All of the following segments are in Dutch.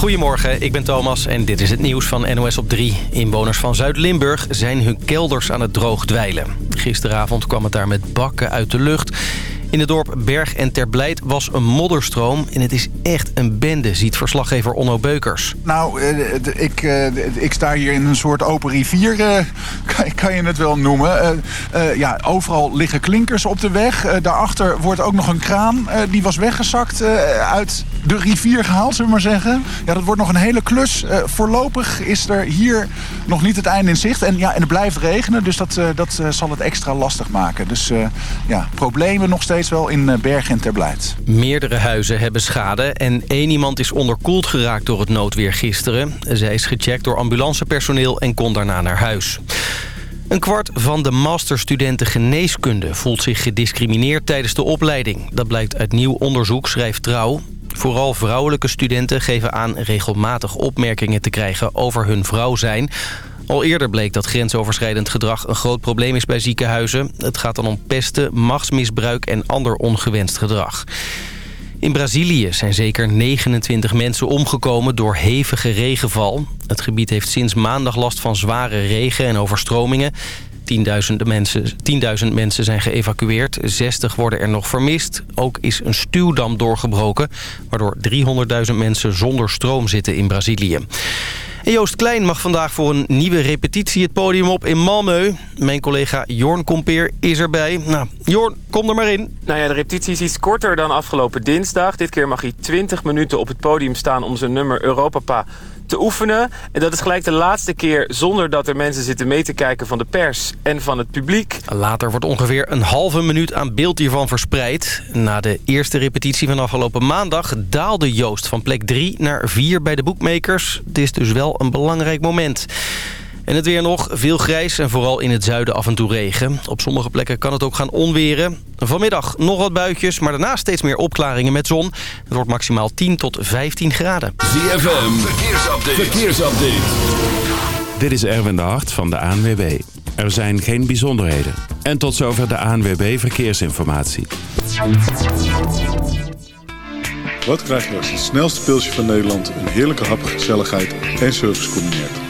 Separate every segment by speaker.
Speaker 1: Goedemorgen, ik ben Thomas en dit is het nieuws van NOS op 3. Inwoners van Zuid-Limburg zijn hun kelders aan het droogdwijlen. Gisteravond kwam het daar met bakken uit de lucht. In het dorp Berg en Terblijd was een modderstroom. En het is echt een bende, ziet verslaggever Onno Beukers.
Speaker 2: Nou, eh, ik, eh, ik sta hier in een soort open rivier, eh, kan, kan je het wel noemen. ja, overal liggen klinkers op de weg. daarachter wordt ook nog een kraan. die was weggezakt uit de rivier gehaald, zullen we maar zeggen. Ja, dat wordt nog een hele klus. voorlopig is er hier nog niet het einde in zicht. En, ja, en het blijft regenen, dus dat, dat zal het extra lastig maken. Dus ja, problemen nog steeds wel in eh, Bergen en Terblijd.
Speaker 1: Meerdere huizen hebben schade en één iemand is onderkoeld geraakt door het noodweer gisteren. Zij is gecheckt door ambulancepersoneel en kon daarna naar huis. Een kwart van de masterstudenten geneeskunde voelt zich gediscrimineerd tijdens de opleiding. Dat blijkt uit nieuw onderzoek, schrijft Trouw. Vooral vrouwelijke studenten geven aan regelmatig opmerkingen te krijgen over hun vrouw zijn. Al eerder bleek dat grensoverschrijdend gedrag een groot probleem is bij ziekenhuizen. Het gaat dan om pesten, machtsmisbruik en ander ongewenst gedrag. In Brazilië zijn zeker 29 mensen omgekomen door hevige regenval. Het gebied heeft sinds maandag last van zware regen en overstromingen. Mensen, 10.000 mensen zijn geëvacueerd, 60 worden er nog vermist. Ook is een stuwdam doorgebroken, waardoor 300.000 mensen zonder stroom zitten in Brazilië. En Joost Klein mag vandaag voor een nieuwe repetitie het podium op in Malmö. Mijn collega Jorn Kompeer is erbij. Nou, Jorn, kom er maar in.
Speaker 3: Nou ja, de repetitie is iets korter dan afgelopen dinsdag. Dit keer mag hij 20 minuten op het podium staan om zijn nummer Europapa te oefenen. En dat is gelijk de laatste keer zonder dat er mensen zitten mee te kijken van de pers en van het publiek.
Speaker 1: Later wordt ongeveer een halve minuut aan beeld hiervan verspreid. Na de eerste repetitie van afgelopen maandag daalde Joost van plek 3 naar 4 bij de boekmakers. Het is dus wel een belangrijk moment. En het weer nog, veel grijs en vooral in het zuiden af en toe regen. Op sommige plekken kan het ook gaan onweren. Vanmiddag nog wat buitjes, maar daarna steeds meer opklaringen met zon. Het wordt maximaal 10 tot 15 graden.
Speaker 4: ZFM, verkeersupdate. verkeersupdate.
Speaker 5: Dit is Erwin de Hart van de ANWB. Er zijn geen bijzonderheden. En tot zover de ANWB Verkeersinformatie.
Speaker 6: Wat krijg je als het snelste pilsje van Nederland... een heerlijke hap, gezelligheid en service combineert?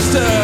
Speaker 7: sister.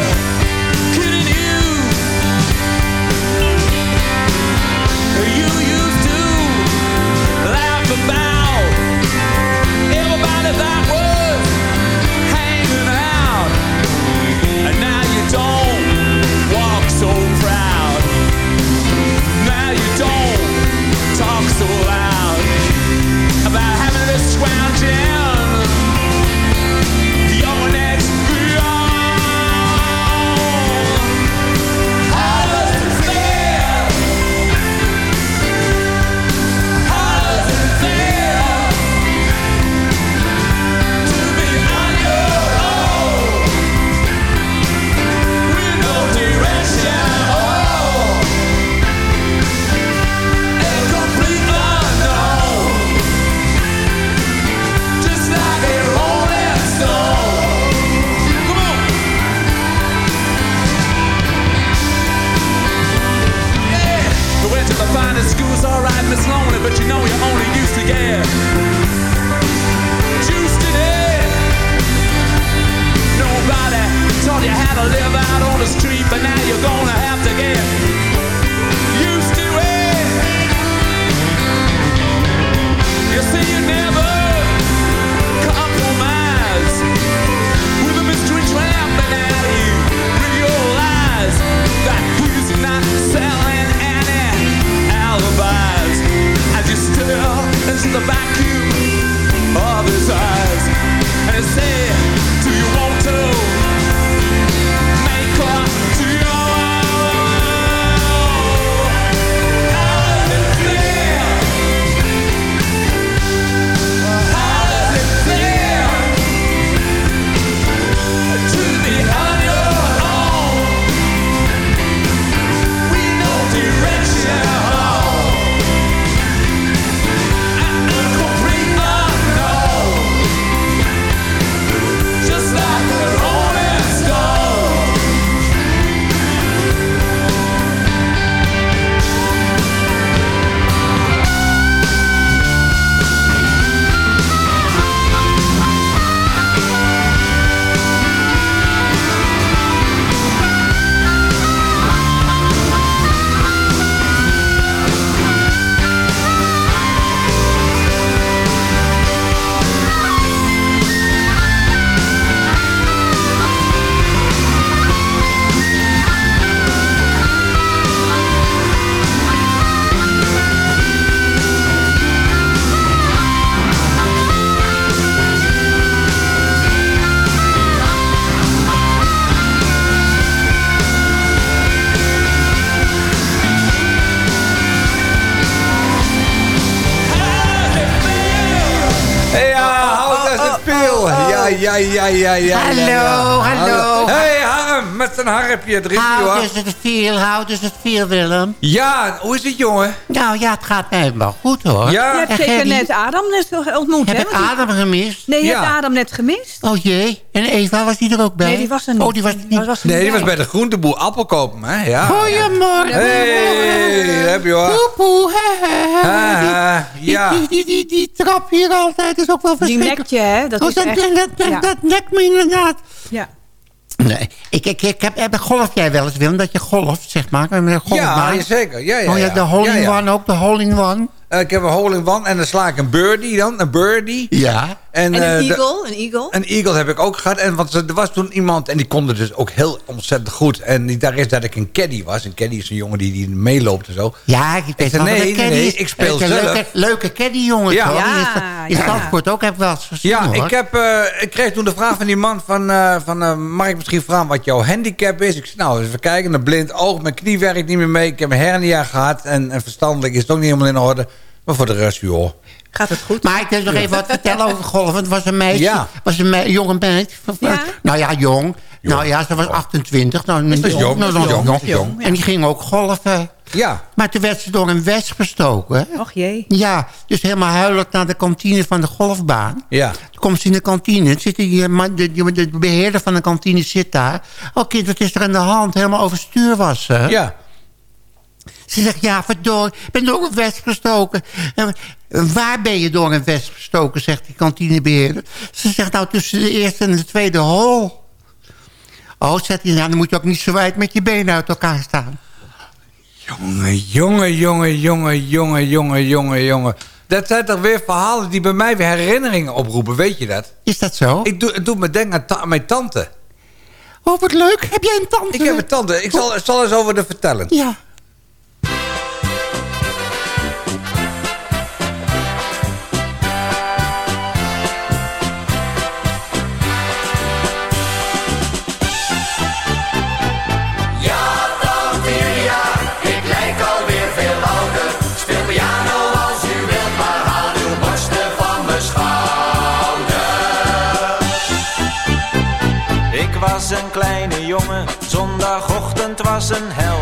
Speaker 8: Ja, ja, Met een harpje. Er is
Speaker 9: How
Speaker 8: hoor.
Speaker 9: does het feel? How does it feel, Willem?
Speaker 8: Ja, hoe is het, jongen?
Speaker 9: Nou ja, het gaat mij wel goed hoor.
Speaker 8: Ja?
Speaker 10: Je hebt
Speaker 9: En
Speaker 10: zeker net Adam net ontmoet,
Speaker 9: Heb
Speaker 10: hè?
Speaker 9: ik
Speaker 10: Want die-
Speaker 9: Adam gemist?
Speaker 10: Nee, je
Speaker 8: Ja.
Speaker 10: hebt Adam net gemist.
Speaker 9: Oh jee. En Eva, was die er ook bij?
Speaker 10: Nee, die was er niet.
Speaker 9: Oh, die was niet.
Speaker 8: Nee, die was
Speaker 10: bij.
Speaker 8: de groenteboer appel kopen, hè? Ja.
Speaker 9: Goedemorgen.
Speaker 8: Hey, heb je hoor.
Speaker 9: Poepoe, hè.
Speaker 8: Haha,
Speaker 9: Die-
Speaker 8: ja.
Speaker 9: Die, die, die, die trap hier altijd is ook wel
Speaker 10: Die
Speaker 9: verschrikkelijk.
Speaker 10: nekt je, hè? Dat
Speaker 9: Oh,
Speaker 10: is
Speaker 9: dat,
Speaker 10: echt...
Speaker 9: dat, dat,
Speaker 10: ja.
Speaker 9: dat nekt me inderdaad.
Speaker 10: Ja.
Speaker 9: Nee, ik, ik, ik heb, heb, golf jij wel eens, Willem, dat je golft, zeg maar? Een
Speaker 8: Ja,
Speaker 9: golfbaan.
Speaker 8: zeker. Ja, ja,
Speaker 9: Oh ja, de hole in
Speaker 8: Ja, ja.
Speaker 9: one ook, de hole in one.
Speaker 8: Eh, ik heb een hole in one en dan sla ik een birdie dan, een birdie.
Speaker 9: Ja.
Speaker 8: En,
Speaker 10: En
Speaker 8: eh,
Speaker 10: een
Speaker 8: de-
Speaker 10: eagle, een eagle.
Speaker 8: Een eagle heb ik ook gehad. En want er was toen iemand, en die kon het dus ook heel ontzettend goed. En die, daar is dat ik een caddy was. Een caddy is een jongen die, die meeloopt en zo.
Speaker 9: Ja, ik weet wel
Speaker 8: nee,
Speaker 9: een caddy
Speaker 8: nee, ik speel
Speaker 9: Het
Speaker 8: zelf.
Speaker 9: Leuke, leuke caddy, jongen.
Speaker 8: Ja.
Speaker 9: toch?
Speaker 10: Ja,
Speaker 9: in. Zandvoort ook heb ik wel eens gezien,
Speaker 8: Ja,
Speaker 9: hoor.
Speaker 8: ik, heb, eh, ik kreeg toen de vraag van die man van, eh, van eh, mag ik misschien vragen wat jouw handicap is? Ik zei, nou, even kijken, een blind oog, mijn knie werkt niet meer mee. Ik heb een hernia gehad en, en verstandelijk is het ook niet helemaal in orde. Maar voor de rest, joh.
Speaker 10: Gaat het goed?
Speaker 9: Maar ik wil nog even wat vertellen over golven. Het was een meisje,
Speaker 8: Ja.
Speaker 9: was een me- jonge meid.
Speaker 10: Ja?
Speaker 9: Nou ja, jong. Nou ja, ze was 28. Nou,
Speaker 8: is jong,
Speaker 9: nou, nog
Speaker 8: jong, is jong.
Speaker 9: En die ging ook golven.
Speaker 8: Ja,
Speaker 9: Maar toen werd ze door een wesp gestoken.
Speaker 10: Och jee.
Speaker 9: Ja, dus helemaal huilend naar de kantine van de golfbaan.
Speaker 8: ja.
Speaker 9: Toen komt ze in de kantine. Zit die, man, de, de, de beheerder van de kantine zit daar. Oh kind, wat is er aan de hand? Helemaal overstuur was ze.
Speaker 8: Ja.
Speaker 9: Ze zegt, ja, verdorie, ik ben door een wesp gestoken. En, waar ben je door een wesp gestoken, zegt die kantinebeheerder. Ze zegt, nou, tussen de eerste en de tweede hol. Oh, zegt hij, nou, dan moet je ook niet zo wijd met je benen uit elkaar staan.
Speaker 8: Jongen, jongen, jongen, jongen, jongen, jongen, jongen, jongen. Dat zijn toch weer verhalen die bij mij weer herinneringen oproepen, weet je dat?
Speaker 9: Is dat zo?
Speaker 8: Ik doe, het doet me denken aan, ta- aan mijn tante.
Speaker 9: Oh, wat leuk. Heb jij een tante?
Speaker 8: Ik heb een tante, ik zal, zal eens over de vertellen.
Speaker 9: Ja.
Speaker 11: Was een kleine jongen, zondagochtend was een hel.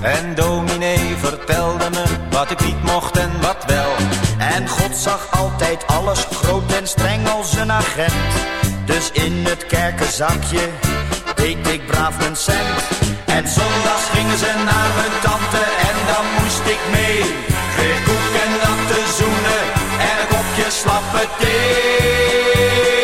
Speaker 11: En dominee vertelde me wat ik niet mocht en wat wel.
Speaker 12: En God zag altijd alles groot en streng als een agent. Dus in het kerkenzakje deed ik braaf mijn cent. En zondags gingen ze naar mijn tante en dan moest ik mee. Kreeg koek en natte zoenen en een kopje slappe thee.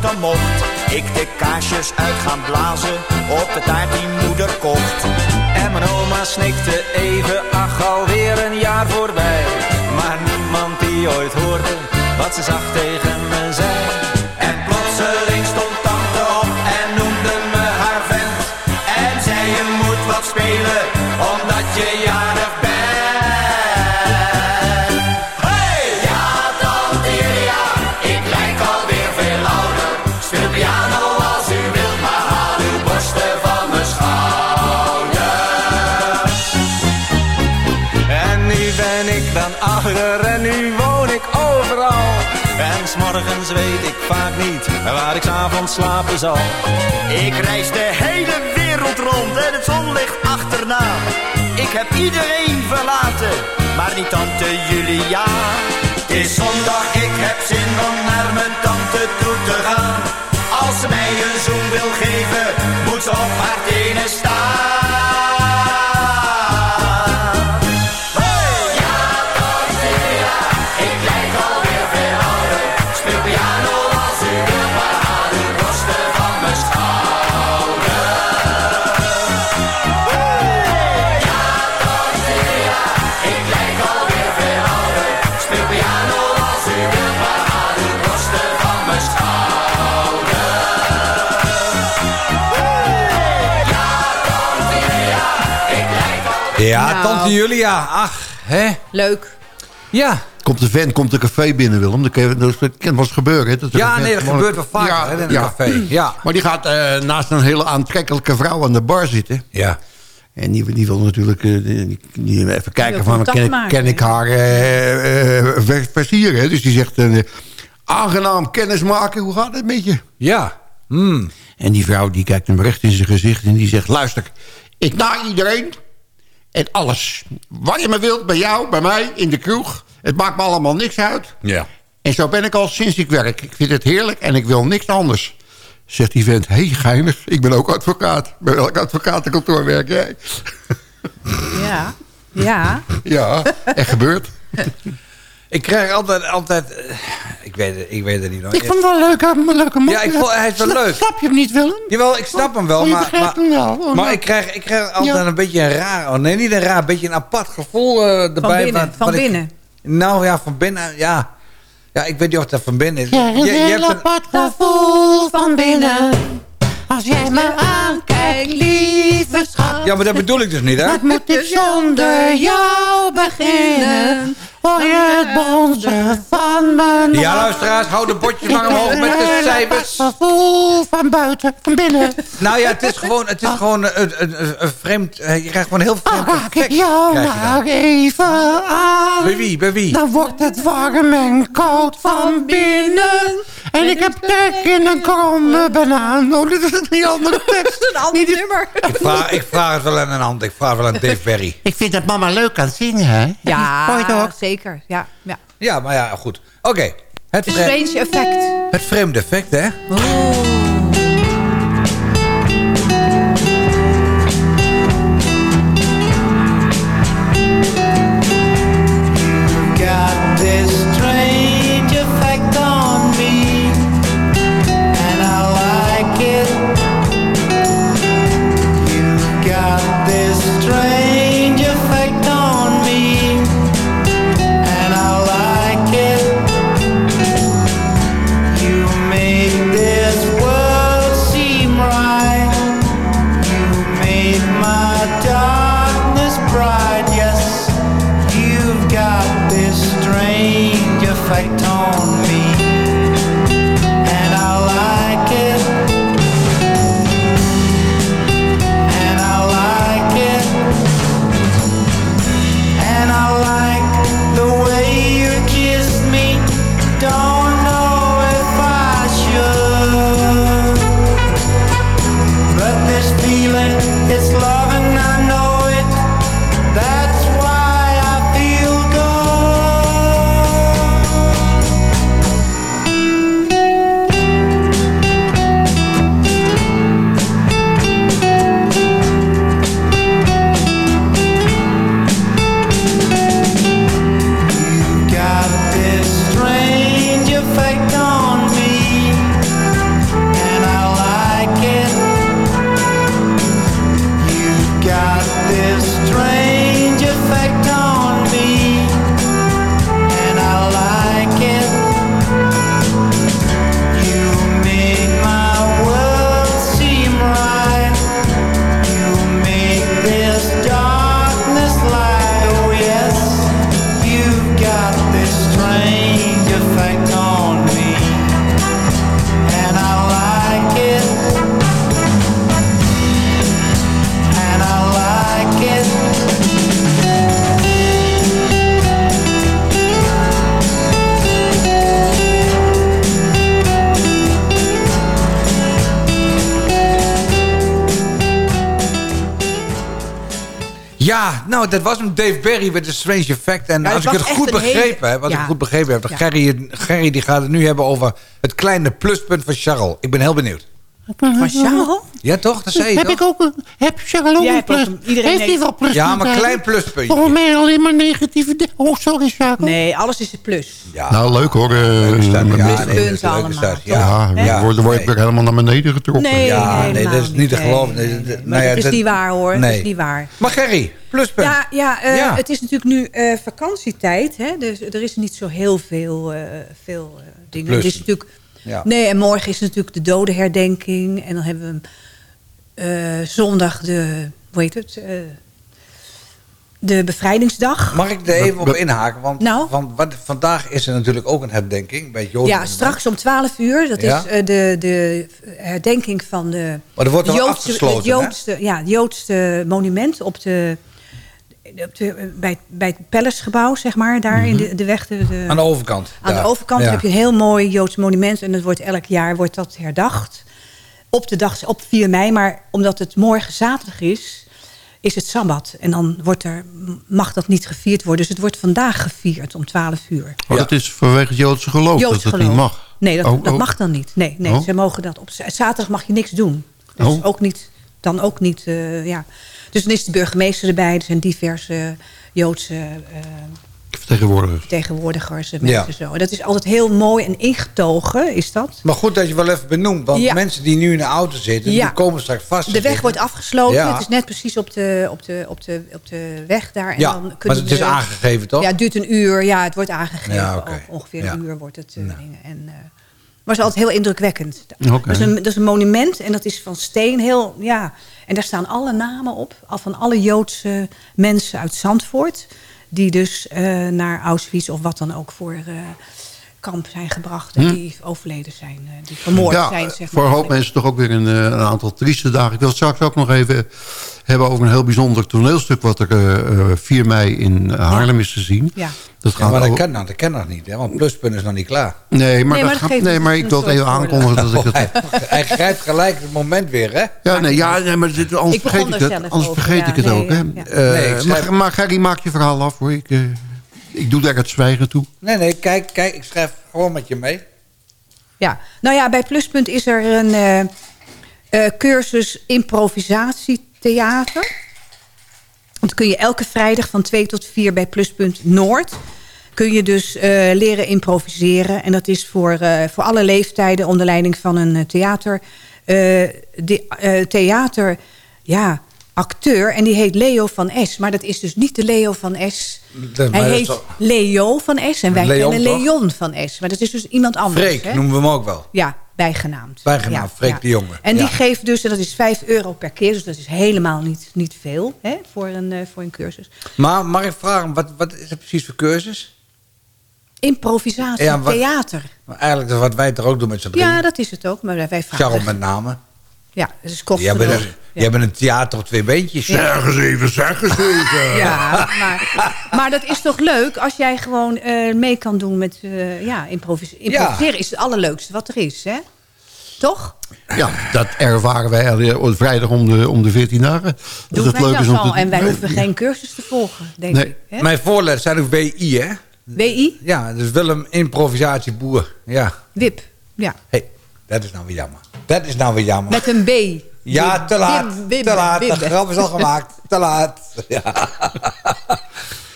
Speaker 12: Dan mocht ik de kaarsjes uit gaan blazen op de taart die moeder kocht.
Speaker 11: En mijn oma snikte even, ach alweer een jaar voorbij. Maar niemand die ooit hoorde wat ze zacht tegen me zei.
Speaker 12: Ik reis de hele wereld rond en het zonlicht achterna. Ik heb iedereen verlaten, maar niet tante Julia. Het is zondag, ik heb zin om naar mijn tante toe te gaan. Als ze mij een zoen wil geven, moet ze op haar tenen staan. Ja,
Speaker 10: Nou.
Speaker 8: tante Julia, ach, hè?
Speaker 10: Leuk.
Speaker 8: Ja,
Speaker 9: komt de vent komt de café binnen, Willem. Dat kan, wel eens gebeuren. Dat
Speaker 8: Ja, nee, dat gebeurt wel vaker, hè, in een café. Ja.
Speaker 9: Maar die gaat eh, naast een hele aantrekkelijke vrouw aan de bar zitten.
Speaker 8: Ja.
Speaker 9: En die, die wil natuurlijk eh, die, die even kijken van, kan, ik-
Speaker 10: maken,
Speaker 9: kan ik haar eh, eh, ver- versieren? hè? Dus die zegt, eh, aangenaam kennismaken, hoe gaat het met je?
Speaker 8: Ja. Hmm.
Speaker 9: En die vrouw die kijkt hem recht in zijn gezicht en die zegt... luister, ik na iedereen en alles. Wat je maar wilt, bij jou, bij mij, in de kroeg. Het maakt me allemaal niks uit.
Speaker 8: Ja.
Speaker 9: En zo ben ik al sinds ik werk. Ik vind het heerlijk en ik wil niks anders. Zegt die vent, hé hey, geinig, ik ben ook advocaat. Bij welk advocatenkantoor werk jij?
Speaker 10: Ja. Ja.
Speaker 9: Ja, echt gebeurd.
Speaker 8: Ik krijg altijd... altijd eh, ik, weet het, ik weet het niet. hoor.
Speaker 9: Ik vond het wel een leuke, een leuke mop.
Speaker 8: Ja, ik vond, hij is wel leuk.
Speaker 9: Snap je hem niet, Willem?
Speaker 8: Jawel, ik snap hem wel,
Speaker 9: Oh,
Speaker 8: maar, maar,
Speaker 9: hem wel. Oh,
Speaker 8: maar
Speaker 9: nou.
Speaker 8: ik, krijg, ik krijg altijd
Speaker 9: Ja.
Speaker 8: een beetje een raar... Oh, nee, niet een raar, een beetje een apart gevoel eh, erbij.
Speaker 10: binnen,
Speaker 8: wat-
Speaker 10: van
Speaker 8: wat ik-
Speaker 10: binnen.
Speaker 8: nou ja, van binnen, ja. Ja, ik weet niet of dat van binnen is.
Speaker 9: Ja, een
Speaker 8: Je- je
Speaker 9: heel
Speaker 8: hebt een-
Speaker 9: apart gevoel van binnen. Als jij me aankijkt, lieve schat.
Speaker 8: ja, maar dat bedoel ik dus niet, hè?
Speaker 9: Wat moet ik zonder jou beginnen? Hoor je het bonzen van mijn
Speaker 8: Ja, luisteraars, hou de bordjes maar omhoog met de cijfers.
Speaker 9: Het gevoel van buiten, van binnen.
Speaker 8: Nou ja, het is gewoon, het is gewoon een, een, een, een vreemd... eh, Je krijgt gewoon heel vreemd
Speaker 9: Raak ik jou maar even aan.
Speaker 8: Bij wie, bij wie?
Speaker 9: Dan wordt het warm en koud van binnen. En ik heb trek in een kromme banaan. Oh, dit is een heel andere tekst.
Speaker 10: Een ander nummer.
Speaker 8: Ik vraag, ik vraag het wel aan een hand. Ik vraag wel aan Dave Berry.
Speaker 9: Ik vind dat mama leuk aan het zingen, hè?
Speaker 10: Ja, zeker. Ja, ja.
Speaker 8: Ja, maar ja, goed. Oké. Het,
Speaker 10: The
Speaker 8: vreemd,
Speaker 10: strange effect.
Speaker 8: het vreemde effect, hè?
Speaker 13: got
Speaker 8: Nou, dat was hem Dave Berry met de Strange Effect. En
Speaker 10: Ja,
Speaker 8: als ik het goed
Speaker 10: hele-
Speaker 8: begrepen heb, als ik
Speaker 10: ja.
Speaker 8: goed begrepen heb... dan
Speaker 10: Ja.
Speaker 8: Gerry, Gerry die gaat het nu hebben over het kleine pluspunt van Charles. Ik ben heel benieuwd.
Speaker 10: Van Charles?
Speaker 8: Ja, toch? Dat zei je
Speaker 9: Heb
Speaker 8: toch?
Speaker 9: ik ook een... Heb Charles ook
Speaker 10: Jij
Speaker 9: een
Speaker 10: hebt ook
Speaker 9: plus?
Speaker 10: een- iedereen
Speaker 9: Heeft hij
Speaker 10: heeft-
Speaker 9: wel plus?
Speaker 8: Ja, maar een klein pluspuntje.
Speaker 9: Volgens mij alleen maar negatieve... di- Oh, sorry, Charles.
Speaker 10: Nee, alles is een plus.
Speaker 8: Ja.
Speaker 9: Nou, leuk hoor. eh,
Speaker 8: Leuke ja,
Speaker 10: pluspunten
Speaker 8: nee, dat is een leuke
Speaker 10: allemaal, toch?
Speaker 8: Ja,
Speaker 9: Ja,
Speaker 8: ja.
Speaker 9: dan word, dan word ik weer helemaal naar beneden getrokken.
Speaker 10: Nee,
Speaker 8: Ja, nee,
Speaker 10: helemaal
Speaker 8: dat is niet te
Speaker 10: Nee,
Speaker 8: geloven.
Speaker 10: nee,
Speaker 8: dat-
Speaker 10: Maar
Speaker 8: nou ja,
Speaker 10: dat is
Speaker 8: dat-
Speaker 10: niet waar hoor. Dat
Speaker 8: Nee.
Speaker 10: is niet waar.
Speaker 8: Maar Gerry, pluspunt.
Speaker 10: Ja, ja, eh,
Speaker 8: Ja.
Speaker 10: het is natuurlijk nu eh, vakantietijd. Hè? Dus er is niet zo heel veel, eh, veel eh, dingen.
Speaker 8: Plus.
Speaker 10: Het is natuurlijk,
Speaker 8: Ja.
Speaker 10: Nee, en morgen is natuurlijk de dodenherdenking. En dan hebben we zondag de... Hoe heet het? eh, de bevrijdingsdag.
Speaker 8: Mag ik er even op inhaken? Want,
Speaker 10: Nou?
Speaker 8: want wat, vandaag is er natuurlijk ook een herdenking bij het Joden.
Speaker 10: Ja, straks om 12 uur. Dat
Speaker 8: Ja?
Speaker 10: is eh, de, de herdenking van de
Speaker 8: Maar er wordt dan
Speaker 10: Joodse, het
Speaker 8: hè?
Speaker 10: Joodste, ja, het Joodste monument op de, op de, bij, bij het Palacegebouw, zeg maar. Daar in de, de weg. De, de-
Speaker 8: Aan de overkant.
Speaker 10: Aan
Speaker 8: daar.
Speaker 10: de overkant
Speaker 8: Ja.
Speaker 10: heb je een heel mooi Joods monument. En dat wordt elk jaar wordt dat herdacht. Op de dag, op 4 mei. Maar omdat het morgen zaterdag is, is het Sabbat. En dan wordt er, mag dat niet gevierd worden. Dus het wordt vandaag gevierd om 12 uur.
Speaker 9: Maar dat is vanwege het Joodse geloof dat het
Speaker 10: geloof.
Speaker 9: niet mag.
Speaker 10: Nee, dat,
Speaker 9: Oh,
Speaker 10: dat
Speaker 9: oh.
Speaker 10: mag dan niet. Nee, nee
Speaker 9: Oh.
Speaker 10: ze mogen dat op zaterdag mag je niks doen. Dus ook niet, dan ook niet, eh, ja. Dus dan is de burgemeester erbij. Er zijn diverse Joodse eh,
Speaker 9: Vertegenwoordigers.
Speaker 10: vertegenwoordigers. en
Speaker 8: Ja.
Speaker 10: Mensen zo. Dat is altijd heel mooi en ingetogen, is dat.
Speaker 8: Maar goed dat je wel even benoemt. Want
Speaker 10: Ja.
Speaker 8: mensen die nu in de auto zitten,
Speaker 10: Ja.
Speaker 8: die komen straks vast.
Speaker 10: De weg wordt afgesloten. Het is net precies op de, op de, op de, op de weg daar. En
Speaker 8: Ja,
Speaker 10: dan
Speaker 8: maar
Speaker 10: kunnen
Speaker 8: het is aangegeven, toch?
Speaker 10: Ja, het duurt een uur. Ja, het wordt aangegeven. Ook Ongeveer een uur wordt het. eh, dingen. En, eh, maar het is altijd heel indrukwekkend.
Speaker 9: Oké.
Speaker 10: Dat, is een, dat is een monument en dat is van steen. Heel, ja. En daar staan alle namen op. Al van alle Joodse mensen uit Zandvoort. Die dus eh, naar Auschwitz of wat dan ook voor eh, kamp zijn gebracht. En
Speaker 9: Hm.
Speaker 10: die overleden zijn. eh, die vermoord
Speaker 9: ja,
Speaker 10: zijn. Zeg
Speaker 9: voor
Speaker 10: maar.
Speaker 9: een hoop mensen toch ook weer een, eh, een aantal trieste dagen. Ik wil het straks ook nog even hebben over een heel bijzonder toneelstuk... wat er eh, eh, 4 mei in Haarlem is te zien.
Speaker 10: Ja.
Speaker 9: Dat
Speaker 8: Ja,
Speaker 9: gaat
Speaker 8: maar dat
Speaker 9: over-
Speaker 8: kan, nou, dat kan nog niet, hè? want pluspunt is nog niet klaar.
Speaker 9: Nee, maar,
Speaker 10: Nee, maar
Speaker 9: dat
Speaker 10: dat
Speaker 9: gaat- nee,
Speaker 10: dus
Speaker 9: maar ik wil het even aankondigen dat ik het...
Speaker 8: hij, hij grijpt gelijk het moment weer, hè?
Speaker 9: Ja, nee, ja, nee maar dit, anders vergeet ik het. Anders
Speaker 10: over,
Speaker 9: vergeet
Speaker 10: ja,
Speaker 9: ik het
Speaker 10: nee,
Speaker 9: ook. Hè.
Speaker 10: ja, ja.
Speaker 9: Eh,
Speaker 8: Nee, ik schrijf-
Speaker 9: maar, maar Gerry, maak je verhaal af hoor. Ik, eh, ik doe daar het zwijgen toe.
Speaker 8: Nee, nee, kijk, kijk, ik schrijf gewoon met je mee.
Speaker 10: Ja, nou ja, bij Pluspunt is er een eh, eh, cursus improvisatietheater. Dat kun je elke vrijdag van 2 tot 4 bij Pluspunt Noord. Kun je dus eh, leren improviseren. En dat is voor, eh, voor alle leeftijden onder leiding van een theater. eh, de, eh, theater, ja, acteur. En die heet Leo van S. Maar dat is dus niet de Leo van S.
Speaker 8: Dat-
Speaker 10: Hij heet Leo van S. En wij
Speaker 8: Leon,
Speaker 10: kennen? Leon van S. Maar dat is dus iemand anders.
Speaker 8: Freek
Speaker 10: hè?
Speaker 8: noemen we hem ook wel.
Speaker 10: Ja, bijgenaamd.
Speaker 8: Bijgenaamd,
Speaker 10: Ja,
Speaker 8: Freek
Speaker 10: ja.
Speaker 8: de Jonge.
Speaker 10: En die geeft dus, en dat is 5 euro per keer... dus dat is helemaal niet, niet veel hè, voor, een, eh, voor een cursus.
Speaker 8: Maar mag ik vragen, wat, wat is het precies voor cursus?
Speaker 10: Improvisatie,
Speaker 8: Ja, wat-
Speaker 10: theater.
Speaker 8: Maar eigenlijk is wat wij toch ook doen met z'n drieën.
Speaker 10: Ja, dat is het ook. Maar wij vragen...
Speaker 8: Charles met name.
Speaker 10: Ja, dat is
Speaker 8: Jij
Speaker 10: kosteloos.
Speaker 8: bent, een, jij bent een theater op twee beentjes.
Speaker 10: Ja.
Speaker 9: Zeg eens even, zeg eens even.
Speaker 10: Ja, maar, maar dat is toch leuk als jij gewoon eh, mee kan doen met eh, ja, improvis improviseren. is het allerleukste wat er is, hè? Toch?
Speaker 9: Ja, dat ervaren wij al- vrijdag om de, om de 14 dagen. Dat
Speaker 10: Doen wij
Speaker 9: leuk
Speaker 10: dat
Speaker 9: is om
Speaker 10: al.
Speaker 9: te
Speaker 10: En wij hoeven geen cursus te volgen, denk
Speaker 9: Nee.
Speaker 10: ik. Hè?
Speaker 8: Mijn voorletters zijn ook WI, hè?
Speaker 10: WI?
Speaker 8: Ja, dus Willem Improvisatieboer. Ja.
Speaker 10: WIP. Ja.
Speaker 8: hey, dat is nou weer jammer. Dat is nou weer jammer.
Speaker 10: Met een B.
Speaker 8: Ja, te laat. Te laat. De grap is al gemaakt. te laat. Ja.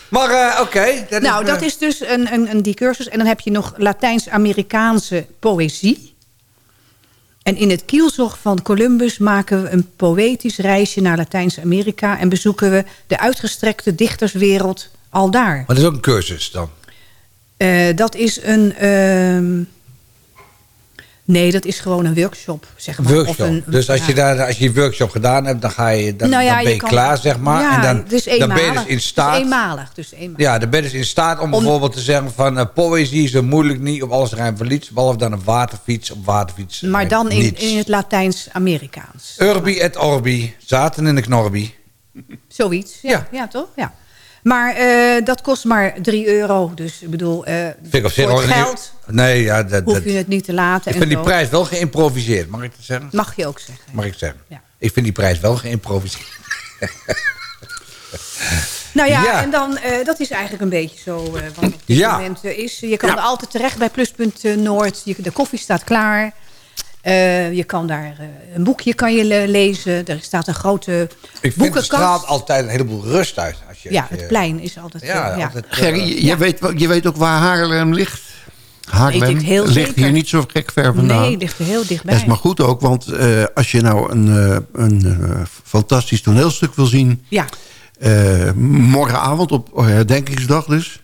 Speaker 8: Maar eh, oké.
Speaker 10: Nou, dat
Speaker 8: eh,
Speaker 10: is dus een, een, een die cursus. En dan heb je nog Latijns-Amerikaanse poëzie. En in het kielzog van Columbus maken we een poëtisch reisje naar Latijns-Amerika... en bezoeken we de uitgestrekte dichterswereld al daar.
Speaker 8: Maar dat is ook een cursus dan.
Speaker 10: Eh, dat is een... ehm, nee, dat is gewoon een workshop, zeg maar.
Speaker 8: Workshop.
Speaker 10: Of een-
Speaker 8: dus als je, daar, als je die workshop gedaan hebt, dan, ga je, dan,
Speaker 10: Nou ja,
Speaker 8: dan ben je, klaar, zeg maar.
Speaker 10: Ja,
Speaker 8: en dan,
Speaker 10: dus
Speaker 8: dan ben je dus in
Speaker 10: Dus
Speaker 8: staat...
Speaker 10: eenmalig, dus eenmalig.
Speaker 8: Ja, dan ben je dus in staat om, bijvoorbeeld te zeggen van... eh, poëzie is zo moeilijk niet op alles terrein verlies... behalve dan een waterfiets op waterfiets.
Speaker 10: Maar dan in, in het Latijns-Amerikaans.
Speaker 8: Urbi et orbi, zaten in de knorbi.
Speaker 10: Zoiets, ja, ja. toch? Ja. Maar eh, dat kost maar 3 euro. Dus ik bedoel, eh,
Speaker 8: Vind ik op zich
Speaker 10: voor het geld
Speaker 8: Nee, ja, dat,
Speaker 10: hoef
Speaker 8: dat-
Speaker 10: je het niet te laten.
Speaker 8: ik vind die
Speaker 10: zo.
Speaker 8: prijs wel geïmproviseerd, mag ik dat zeggen?
Speaker 10: Mag je ook zeggen.
Speaker 8: Mag ik zeggen?
Speaker 10: Ja.
Speaker 8: Ik vind die prijs wel geïmproviseerd.
Speaker 10: Nou ja,
Speaker 8: Ja.
Speaker 10: en dan, eh, dat is eigenlijk een beetje zo eh, wat op dit
Speaker 8: Ja.
Speaker 10: moment is. Je kan er altijd terecht bij Pluspunt Noord. Je, de koffie staat klaar. Eh, je kan daar eh, een boekje kan je le- lezen. Er staat een grote
Speaker 8: Ik vind de
Speaker 10: boekenkast.
Speaker 8: straat altijd een heleboel rust uit. Als je,
Speaker 10: ja, het plein is altijd...
Speaker 8: Ja,
Speaker 10: eh, ja.
Speaker 8: altijd,
Speaker 9: je, weet, je weet ook waar Haarlem ligt. Haarlem ligt
Speaker 10: zeker.
Speaker 9: hier niet zo gek ver vandaan.
Speaker 10: Nee, ligt er heel dichtbij.
Speaker 9: Dat is maar goed ook, want eh, als je nou een, eh, een fantastisch toneelstuk wil zien...
Speaker 10: Ja.
Speaker 9: eh, morgenavond op herdenkingsdag dus...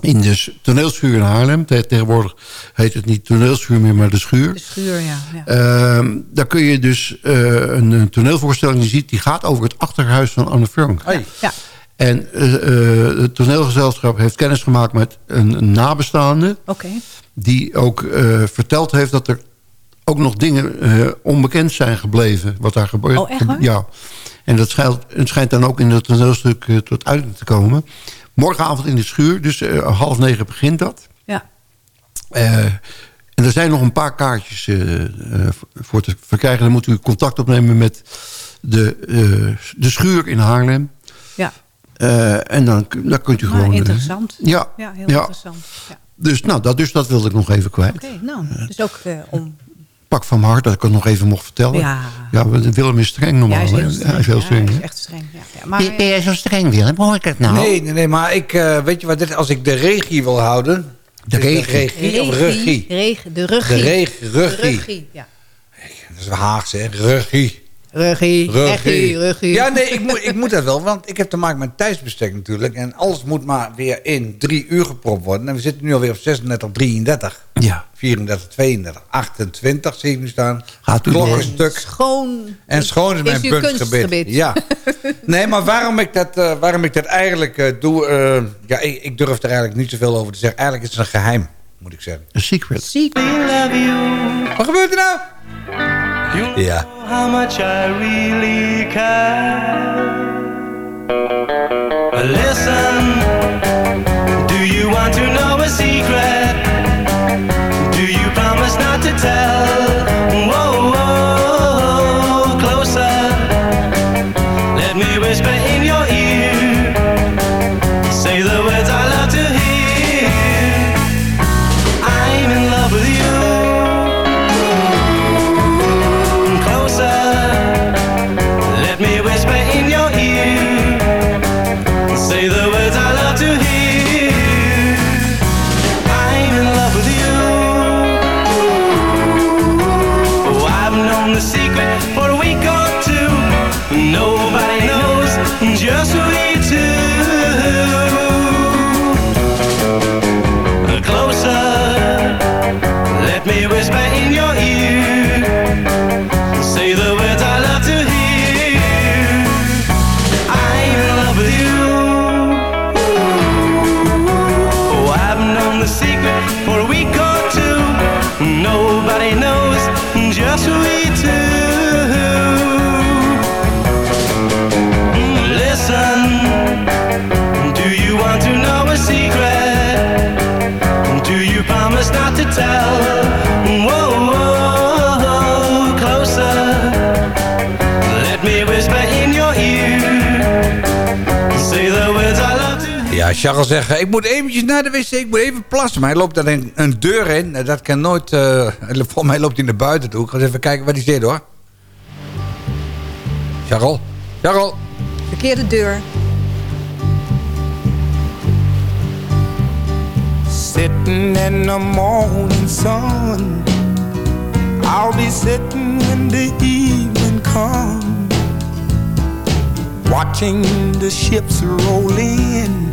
Speaker 9: in de toneelschuur in Haarlem. Te- tegenwoordig heet het niet toneelschuur meer, maar de schuur.
Speaker 10: De schuur, ja. ja.
Speaker 9: Ehm, daar kun je dus eh, een, een toneelvoorstelling die ziet... die gaat over het achterhuis van Anne Frank.
Speaker 8: Hey.
Speaker 10: ja.
Speaker 9: En eh, eh, het toneelgezelschap heeft kennis gemaakt met een, een nabestaande...
Speaker 10: Oké.
Speaker 9: die ook eh, verteld heeft dat er ook nog dingen eh, onbekend zijn gebleven... wat daar gebeurt.
Speaker 10: Oh, echt?
Speaker 9: Ja. En dat schijnt, het schijnt dan ook in het toneelstuk tot uiting te komen. Morgenavond in de schuur, dus eh, half negen begint dat.
Speaker 10: Ja.
Speaker 9: Eh, en er zijn nog een paar kaartjes eh, voor te verkrijgen. Dan moet u contact opnemen met de, de schuur in Haarlem.
Speaker 10: Ja.
Speaker 9: En dan, dan kunt u
Speaker 10: Ah,
Speaker 9: gewoon... eh,
Speaker 10: interessant.
Speaker 9: ja,
Speaker 10: Ja, heel
Speaker 9: ja.
Speaker 10: interessant. Ja.
Speaker 9: Dus, nou, dat, dus dat wilde ik nog even kwijt.
Speaker 10: Oké, nou, dus ook om...
Speaker 9: Pak van mijn hart dat ik het nog even mocht vertellen.
Speaker 10: Ja.
Speaker 9: ja Willem is streng normaal.
Speaker 10: Ja, hij is heel streng.
Speaker 9: Hij is heel
Speaker 10: Ja,
Speaker 9: streng.
Speaker 10: hij is echt streng, ja. ja maar,
Speaker 14: Ben, ben jij zo streng, Willem? Hoor ik het nou?
Speaker 8: Nee, nee, nee, maar ik, eh, weet je wat, dit, als ik de regie wil houden...
Speaker 9: De
Speaker 8: is het
Speaker 9: regie.
Speaker 8: regie of regie?
Speaker 10: Reg- de regie.
Speaker 8: De regie,
Speaker 10: De
Speaker 8: regie.
Speaker 10: regie, ja.
Speaker 8: Dat is Haags, hè? Regie.
Speaker 10: Regie, regie, regie.
Speaker 8: Ja, nee, ik moet, ik moet dat wel, want ik heb te maken met tijdsbestek natuurlijk. En alles moet maar weer in drie uur gepropt worden. En we zitten nu alweer op 36, 33.
Speaker 9: Ja.
Speaker 8: 34, 32, 28 zie ik nu staan.
Speaker 9: Gaat u
Speaker 8: Klok
Speaker 9: door.
Speaker 8: een stuk.
Speaker 10: Schoon
Speaker 8: En schoon is mijn puntgebied. Ja. Nee, maar waarom ik dat, eh, waarom ik dat eigenlijk eh, doe... eh, ja, ik, ik durf er eigenlijk niet zoveel over te zeggen. Eigenlijk is het een geheim, moet ik zeggen.
Speaker 9: Een secret.
Speaker 10: Secret.
Speaker 8: Wat gebeurt er nou? Ja.
Speaker 15: how much I really care. Listen, do you want to know a secret? Do you promise not to tell? For a week
Speaker 8: Charles zegt, ik moet eventjes naar de wc, ik moet even plassen. Maar hij loopt daar een, een deur in. Dat kan nooit... eh volgens mij loopt hij naar buiten toe. Ik ga eens even kijken wat hij zit hoor. Charles? Charles?
Speaker 10: Verkeerde deur.
Speaker 15: Sitting in the morning sun. I'll be sitting when the evening comes. Watching the ships roll in.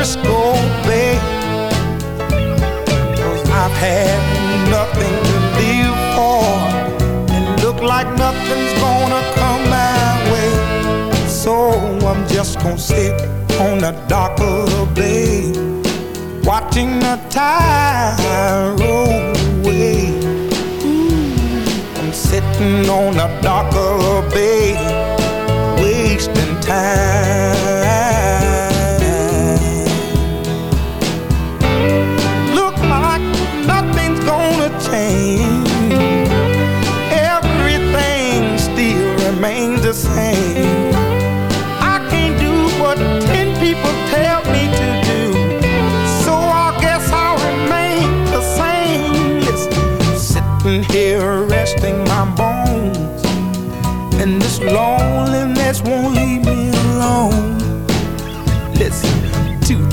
Speaker 15: Frisco Bay. Cause I've had nothing to live for, and look like nothing's gonna come my way. So I'm just gonna sit on the dock of the bay, watching the tide roll away. Ooh, I'm sitting on the dock of the bay,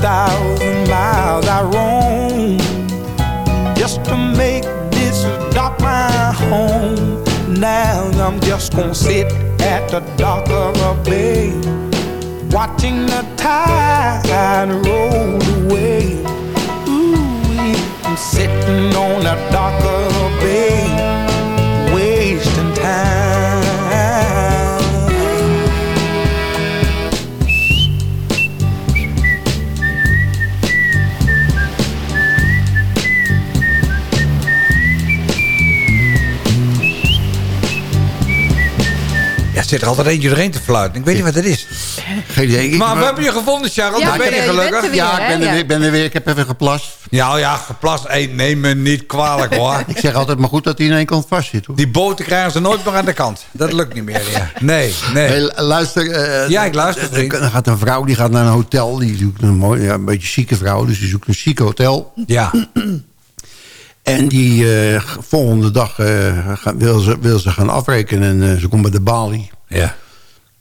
Speaker 16: 2,000 miles I roam just to make this dock my home. Now I'm just gonna sit at the dock of a bay, watching the tide roll away. Ooh, I'm sitting on the dock of a bay,
Speaker 8: zit er altijd eentje doorheen te fluiten. Ik weet niet wat het is.
Speaker 9: Geen idee. Ik-
Speaker 8: Maar we hebben je gevonden, Charles.
Speaker 10: Ja,
Speaker 8: Dan ben je gelukkig.
Speaker 10: weer,
Speaker 9: ja, ik ben, er weer, ben er weer. Ik heb even geplast.
Speaker 8: Ja, ja, geplast. Hey, neem me niet kwalijk, hoor.
Speaker 9: Ik zeg altijd maar goed dat hij in één kant vast zit. Hoor.
Speaker 8: Die boten krijgen ze nooit meer aan de kant. Dat lukt niet meer. Ja. Nee, nee.
Speaker 9: Hey, luister. eh,
Speaker 8: Ja, ik luister, vriend.
Speaker 9: Er gaat een vrouw die gaat naar een hotel. Die zoekt een, mooi, ja, een beetje zieke vrouw. Dus die zoekt een ziek hotel.
Speaker 8: Ja.
Speaker 9: En die eh, volgende dag eh, wil, ze, wil ze gaan afrekenen. En ze komt bij de balie.
Speaker 8: Ja.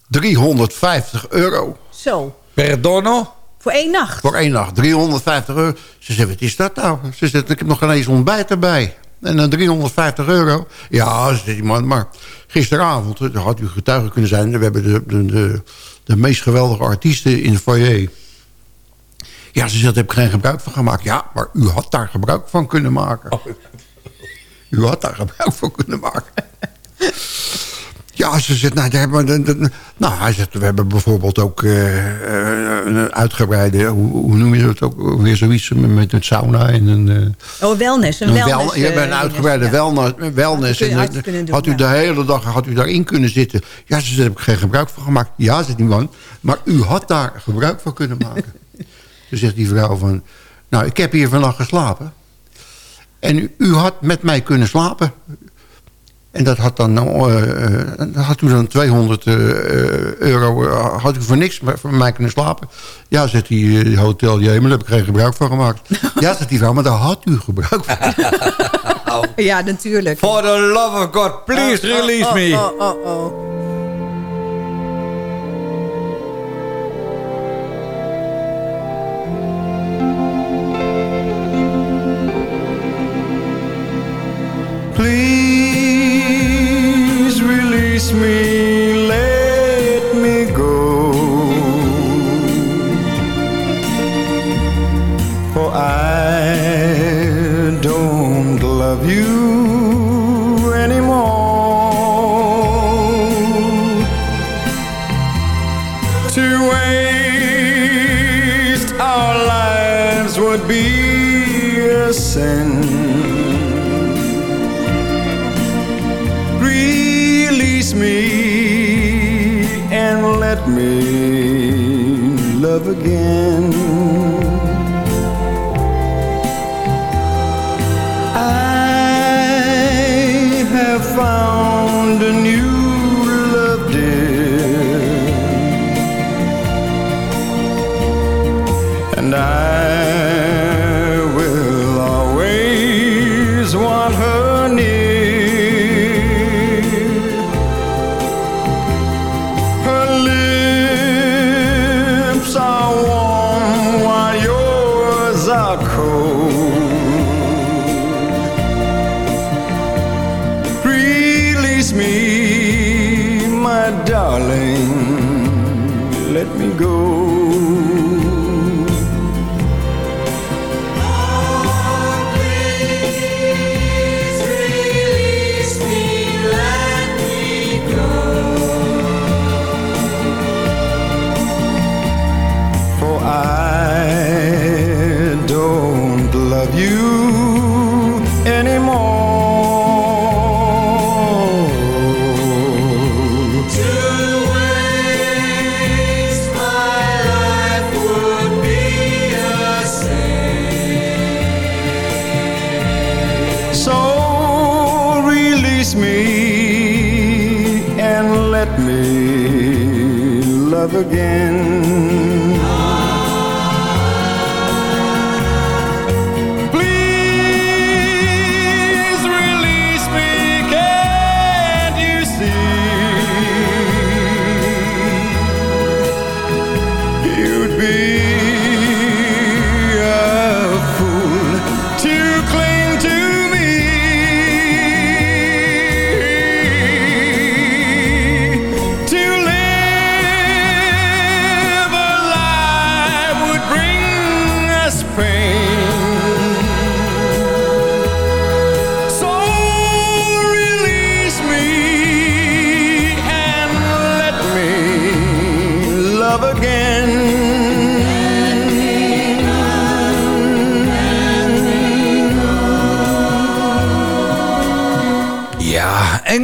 Speaker 9: 350 euro
Speaker 10: Zo,
Speaker 8: Perdono?
Speaker 10: voor één nacht.
Speaker 9: voor één nacht. 350 euro. Ze zegt, wat is dat nou? Ze zegt, ik heb nog geen eens ontbijt erbij. En dan 350 euro. Ja, zegt die man, maar gisteravond, dat had u getuige kunnen zijn... we hebben de, de, de, de meest geweldige artiesten in de foyer. Ja, ze zegt, daar heb ik geen gebruik van gemaakt. Ja, maar u had daar gebruik van kunnen maken. U had daar gebruik van kunnen maken. Ja, ze zegt, nou, daar hebben nou, hij zegt, we hebben bijvoorbeeld ook eh, eh, een uitgebreide, hoe, hoe noem je dat ook, weer zoiets met, een sauna en een... eh,
Speaker 10: Oh, wellness. Een
Speaker 9: een
Speaker 10: wellness.
Speaker 9: wel, je hebt een uitgebreide
Speaker 10: ja.
Speaker 9: wellness. wellness en,
Speaker 10: kunnen doen,
Speaker 9: had u
Speaker 10: ja.
Speaker 9: de hele dag had u daarin kunnen zitten. Ja, ze zegt, heb ik geen gebruik van gemaakt. Ja, zegt die man, maar u had daar gebruik van kunnen maken. Toen zegt die vrouw van, nou, ik heb hier vannacht geslapen. En u, u had met mij kunnen slapen. En dat had dan, dat had u dan 200 eh, euro, eh, had u voor niks maar voor mij kunnen slapen. Ja, zegt die, maar daar heb ik geen gebruik van gemaakt. ja, zegt die vrouw, maar daar had u gebruik van.
Speaker 10: Ja, natuurlijk.
Speaker 8: For the love of God, please release me.
Speaker 10: Oh, oh, oh.
Speaker 16: Please me, let me love again. I have found again.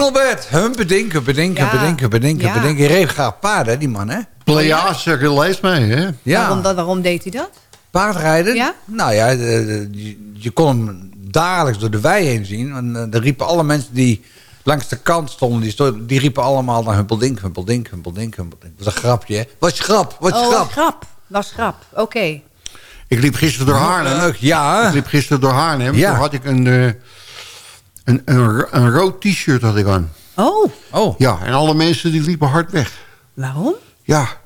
Speaker 8: Engelbert, humpedink, humpedink,
Speaker 10: Ja.
Speaker 8: humpedink, humpedink,
Speaker 10: Ja.
Speaker 8: humpedink. Je reed graag paarden, hè, die man, hè?
Speaker 9: Pleiades lees mee, hè?
Speaker 8: Ja.
Speaker 10: Waarom, deed hij dat?
Speaker 8: Paardrijden?
Speaker 10: Ja?
Speaker 8: Nou ja, je, je kon hem dagelijks door de wei heen zien. En er riepen alle mensen die langs de kant stonden, die, sto- die riepen allemaal naar Humpeldink, Humpeldink, Humpeldink, Humpeldink. Dat was een grapje, hè? Wat is grap? Wat is
Speaker 10: oh,
Speaker 8: grap?
Speaker 10: grap. Was grap. Oké.
Speaker 9: Ik liep gisteren door Haarlem.
Speaker 8: Ja.
Speaker 9: Ik liep gisteren door Haarlem.
Speaker 8: Ja.
Speaker 9: Toen had ik een, eh, een, een, een rood t-shirt had ik aan.
Speaker 10: Oh,
Speaker 8: Oh,
Speaker 9: Ja, en alle mensen die liepen hard weg.
Speaker 10: waarom?
Speaker 9: Ja.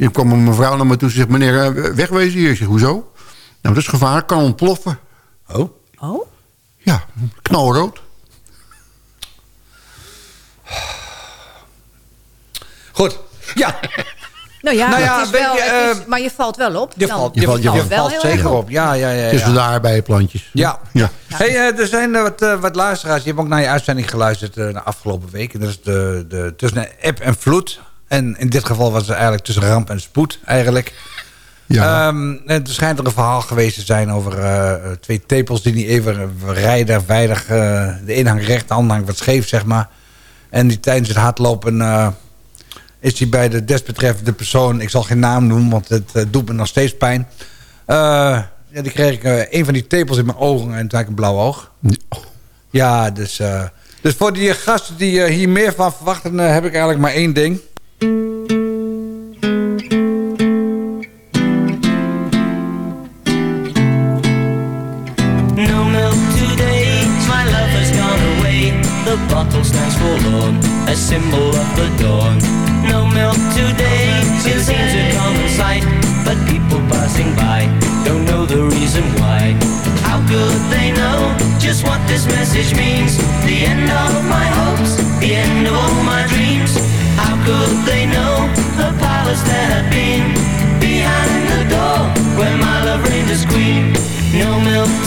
Speaker 9: Er kwam een mevrouw naar me toe en zegt... meneer, eh, wegwezen hier. Ik zeg, hoezo? Nou, dat is gevaarlijk, kan ontploffen.
Speaker 8: oh.
Speaker 10: Oh?
Speaker 9: Ja, knalrood.
Speaker 8: Goed. Ja,
Speaker 10: Nou ja,
Speaker 8: Nou ja,
Speaker 10: het is
Speaker 8: weet
Speaker 10: wel,
Speaker 8: je,
Speaker 10: het is-
Speaker 8: eh,
Speaker 10: maar je valt wel op.
Speaker 8: je
Speaker 10: Dan-
Speaker 8: valt,
Speaker 9: je
Speaker 8: je
Speaker 9: valt- je
Speaker 8: je
Speaker 10: valt
Speaker 8: valt
Speaker 10: wel
Speaker 8: zeker
Speaker 10: heel erg
Speaker 8: op. Ja, ja, ja.
Speaker 9: Tussen
Speaker 8: ja.
Speaker 9: de aardbeienplantjes.
Speaker 8: Ja.
Speaker 9: Ja.
Speaker 8: Hey, eh, er zijn eh, wat, wat luisteraars. Die hebben ook naar je uitzending geluisterd de afgelopen week. En dat is de, de, tussen app en vloed. En in dit geval was het eigenlijk tussen ramp en spoed eigenlijk.
Speaker 9: Ja.
Speaker 8: Ehm, en er schijnt er een verhaal geweest te zijn over eh, twee tepels die niet even rijden, veilig. de een hangt recht, de ander hangt wat scheef, zeg maar. En die tijdens het hardlopen eh, is hij bij de desbetreffende persoon... ik zal geen naam noemen, want het eh, doet me nog steeds pijn. Eh, ja, die kreeg ik eh, een van die tepels in mijn ogen en toen had ik een blauw oog. Ja, dus, dus voor die gasten die hier meer van verwachten... heb ik eigenlijk maar één ding.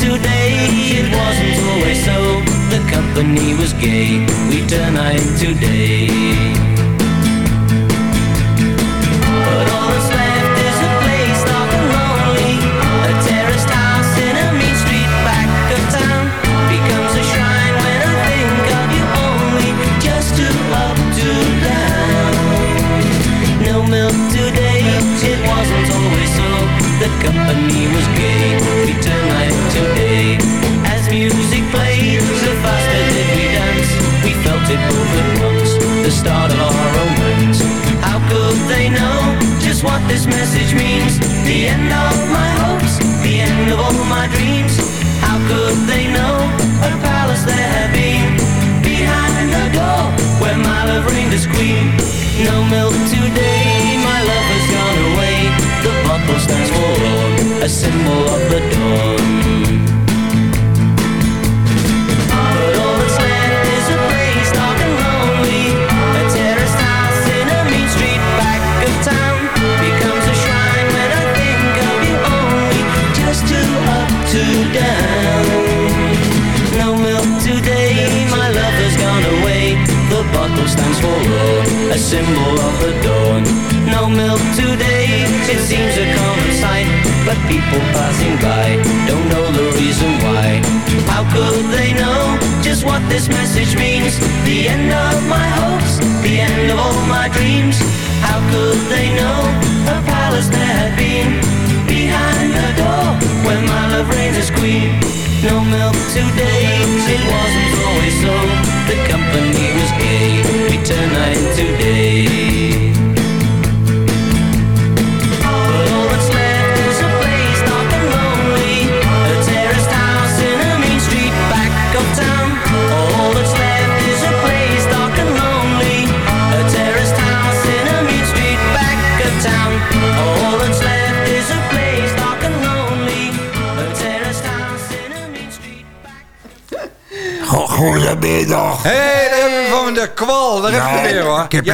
Speaker 17: Today, it wasn't always so. The company was gay, we turn night today. Both at once, the start of our romance. How could they know just what this message means? The end of my hopes, the end of all my dreams. How could they know a palace there had been? Behind the door, where my love reigned as queen. No milk today, my love has gone away. The bottle stands forlorn, a symbol of the dawn.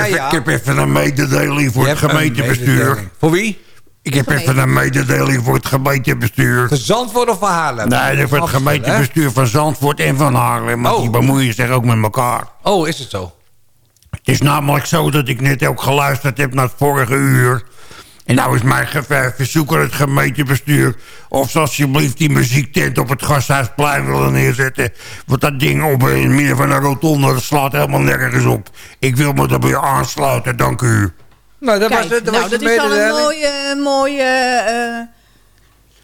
Speaker 9: Even, ik heb even een mededeling voor
Speaker 8: Je
Speaker 9: het gemeentebestuur.
Speaker 8: Voor wie?
Speaker 9: Ik heb even een mededeling voor het gemeentebestuur.
Speaker 8: Voor Zandvoort of voor Haarlem?
Speaker 9: Nee, voor het gemeentebestuur van Zandvoort en van Haarlem. Want die bemoeien zich ook met elkaar.
Speaker 8: Oh, is het zo?
Speaker 9: Het is namelijk zo dat ik net ook geluisterd heb naar het vorige uur. En nou is mijn ge- verzoek aan het gemeentebestuur... of ze alsjeblieft die muziektent op het Gasthuisplein willen neerzetten. Want dat ding op in het midden van een rotonde dat slaat helemaal nergens op. Ik wil me daarbij aansluiten, dank u.
Speaker 8: Nou, dat
Speaker 10: Kijk,
Speaker 8: was, dat
Speaker 10: nou,
Speaker 8: was
Speaker 10: dat is al een mooie, mooie eh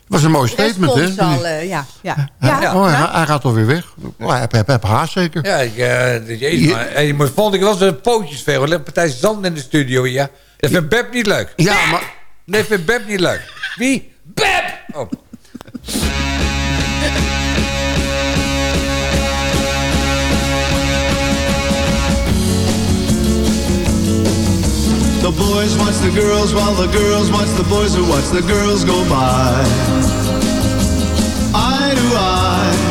Speaker 9: was een mooi statement, hè?
Speaker 10: al, eh, ja. Ja.
Speaker 9: Ja,
Speaker 10: Ja.
Speaker 9: oh, hij, hij gaat alweer weg. Oh, hij heb, heb, heb haast zeker.
Speaker 8: Ja, ik, eh, jezus, maar, en je moet volgende keer wel zo'n pootjes. Er partij zand in de studio hier. Dat vindt Beb niet leuk.
Speaker 9: Ja, maar...
Speaker 8: Nee, vindt Beb niet leuk. Wie? Beb! Oh.
Speaker 18: The boys watch the girls while the girls watch the boys who watch the girls go by. Eye to eye,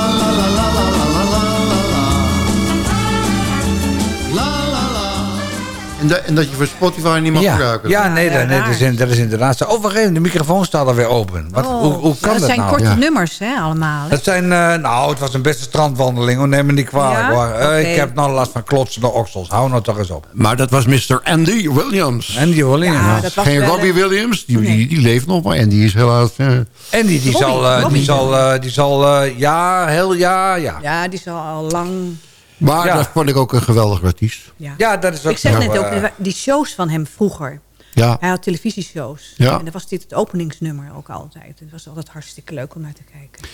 Speaker 9: En, da- en dat je voor Spotify niet mag
Speaker 8: Ja,
Speaker 9: gebruiken.
Speaker 8: ja nee, dat, nee dat, is, dat is inderdaad zo. Overigens, de microfoon staat alweer open. Wat,
Speaker 10: Oh,
Speaker 8: hoe, hoe kan
Speaker 10: dat
Speaker 8: dat
Speaker 10: zijn
Speaker 8: nou?
Speaker 10: korte
Speaker 8: Ja.
Speaker 10: nummers, hè, allemaal. hè?
Speaker 8: Dat zijn, eh, nou, het was een beste strandwandeling. hoor. Neem me niet kwalijk
Speaker 10: Ja?
Speaker 8: hoor. Eh. Ik heb nou last van klotsende oksels. Hou nou toch eens op.
Speaker 9: Maar dat was Mr. Andy Williams.
Speaker 8: Andy Williams.
Speaker 10: Ja,
Speaker 9: Geen
Speaker 10: wel,
Speaker 9: Robbie Williams, die, die, die leeft nog maar. En die is helaas... eh,
Speaker 8: En die,
Speaker 10: Robbie,
Speaker 8: zal, die zal, die zal ja, heel ja, ja.
Speaker 10: Ja, die is al, al lang...
Speaker 9: maar
Speaker 8: Ja.
Speaker 9: dat vond ik ook een geweldige artiest.
Speaker 10: Ja.
Speaker 8: Ja, dat is ook
Speaker 10: Ik zeg net ook,
Speaker 8: eh,
Speaker 10: die shows van hem vroeger.
Speaker 9: Ja.
Speaker 10: Hij had televisieshows.
Speaker 9: Ja.
Speaker 10: En dan was dit het openingsnummer ook altijd. Het was altijd hartstikke leuk om naar te kijken.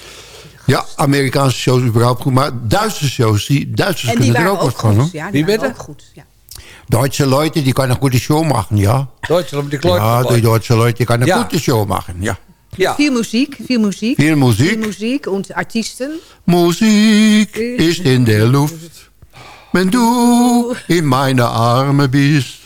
Speaker 9: Ja, Amerikaanse shows überhaupt goed. Maar Duitse shows, die Duitsers
Speaker 10: En die
Speaker 9: kunnen er ook
Speaker 10: ook
Speaker 9: wat van.
Speaker 10: goed.
Speaker 9: hoor.
Speaker 10: Ja,
Speaker 8: Wie
Speaker 10: die waren ook goed. Ja.
Speaker 9: Duitse Leute, die kunnen een goede show maken, ja.
Speaker 8: Met die kloot.
Speaker 9: Ja, die Duitse Leute kunnen
Speaker 8: Ja.
Speaker 9: een goede show maken, ja.
Speaker 8: Ja.
Speaker 10: Veel muziek, veel muziek.
Speaker 9: Veel muziek.
Speaker 10: Veel muziek en artiesten.
Speaker 9: Muziek ist in der Luft. Wenn du in meine Arme bist.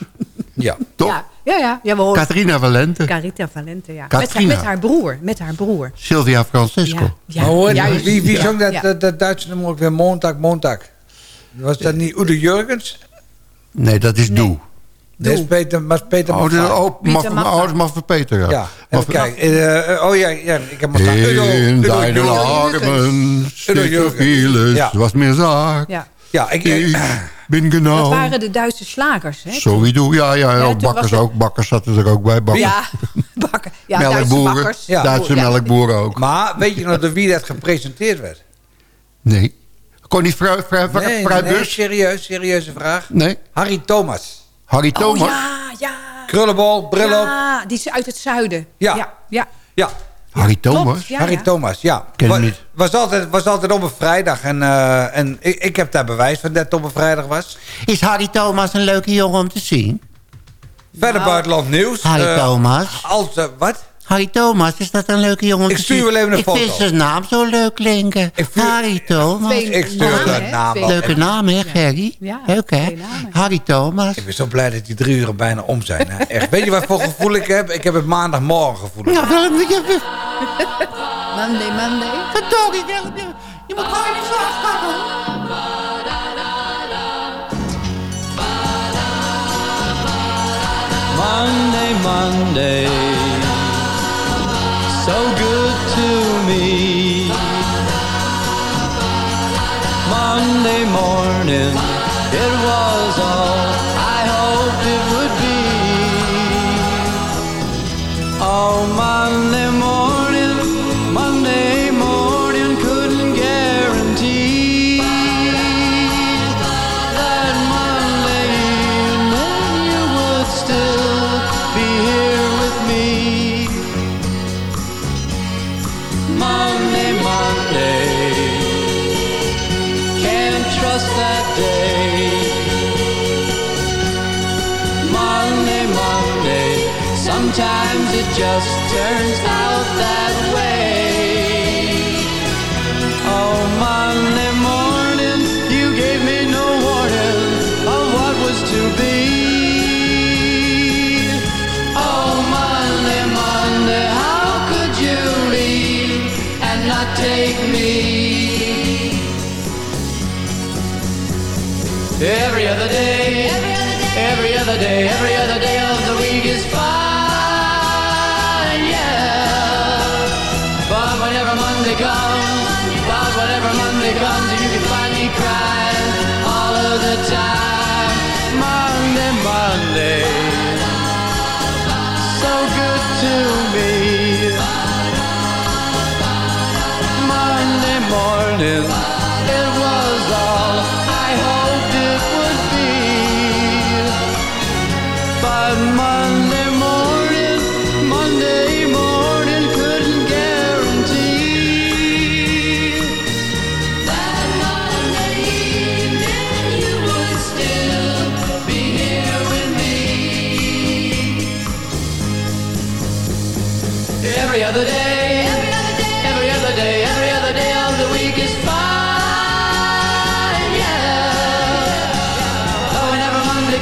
Speaker 8: Ja.
Speaker 9: Toch?
Speaker 10: Ja, ja, ja. ja we horen
Speaker 9: Katrina Valente.
Speaker 10: Carita Valente, ja. Met, haar,
Speaker 9: Katrina.
Speaker 10: met haar broer. Met haar broer.
Speaker 9: Sylvia Francesco.
Speaker 10: Ja, ja,
Speaker 8: Maar hoor, wie, wie zong dat,
Speaker 10: Ja.
Speaker 8: dat, dat Duitse nummer ook weer? Montag, Montag. Was dat niet Udo Jurgens?
Speaker 9: Nee, dat is Doe.
Speaker 8: Nee, is Peter, maar Peter
Speaker 9: Oh, dat
Speaker 8: Maffay.
Speaker 9: oh,
Speaker 10: Pieter
Speaker 9: mag, oh, dat maar voor Peter, ja.
Speaker 8: Ja. Eh, eh, oh ja, ja, ik heb maar
Speaker 9: In deine. Armen
Speaker 8: Jürgens.
Speaker 9: vieles,
Speaker 8: Ja.
Speaker 9: was mir sagt.
Speaker 10: Ja.
Speaker 8: Ja, ik,
Speaker 9: Ik ben
Speaker 10: Dat
Speaker 9: genau
Speaker 10: waren de Duitse slagers, hè?
Speaker 9: zo wie doe. Ja, ja,
Speaker 10: Ja,
Speaker 9: bakkers ook. Bakkers zaten er ook bij. Bakkers.
Speaker 10: Ja, bakken. Ja, Duitse
Speaker 9: melkboeren.
Speaker 10: bakkers.
Speaker 8: Ja.
Speaker 9: Duitse
Speaker 10: Ja.
Speaker 9: melkboeren ook.
Speaker 8: maar weet je nog door wie dat gepresenteerd werd?
Speaker 9: Nee. Kon die vrij, vrij, vrij,
Speaker 8: Nee,
Speaker 9: vrij
Speaker 8: nee, serieus, serieuze vraag.
Speaker 9: Nee.
Speaker 8: Harry Thomas.
Speaker 9: Harry
Speaker 10: Oh
Speaker 9: Thomas?
Speaker 10: ja, ja.
Speaker 8: Krullenbol, bril op.
Speaker 10: Ja, die is uit het zuiden.
Speaker 8: Ja.
Speaker 10: Ja, ja.
Speaker 8: Ja,
Speaker 9: Harry Thomas?
Speaker 10: Ja,
Speaker 8: Harry
Speaker 10: ja.
Speaker 8: Thomas, ja.
Speaker 9: Ken
Speaker 8: was,
Speaker 9: niet.
Speaker 8: Was altijd, was altijd op een vrijdag. En, eh, en ik, ik heb daar bewijs van dat het op een vrijdag was.
Speaker 11: Is Harry Thomas een leuke jongen om te zien?
Speaker 8: Verder buitenland nieuws.
Speaker 11: Harry
Speaker 8: Eh,
Speaker 11: Thomas.
Speaker 8: Als, eh, wat?
Speaker 11: Harry Thomas, is dat een leuke jongen?
Speaker 8: Ik stuur wel even een
Speaker 11: ik
Speaker 8: foto.
Speaker 11: vind zijn naam zo leuk klinken. Harry Thomas.
Speaker 8: Ik stuur de naam.
Speaker 11: Leuke naam, hè, Gerry?
Speaker 10: Ja,
Speaker 11: Leuk, hè? Harry Thomas.
Speaker 8: Ik ben zo blij dat die drie uur bijna om zijn. Hè? Echt. Weet je wat voor gevoel ik heb? Ik heb het maandagmorgen gevoel.
Speaker 11: Ja, je,
Speaker 10: Monday, Monday.
Speaker 11: verdorie, wel, je, je moet gewoon gaan, hoor.
Speaker 19: Monday, Monday, so good to me. Monday morning, it was all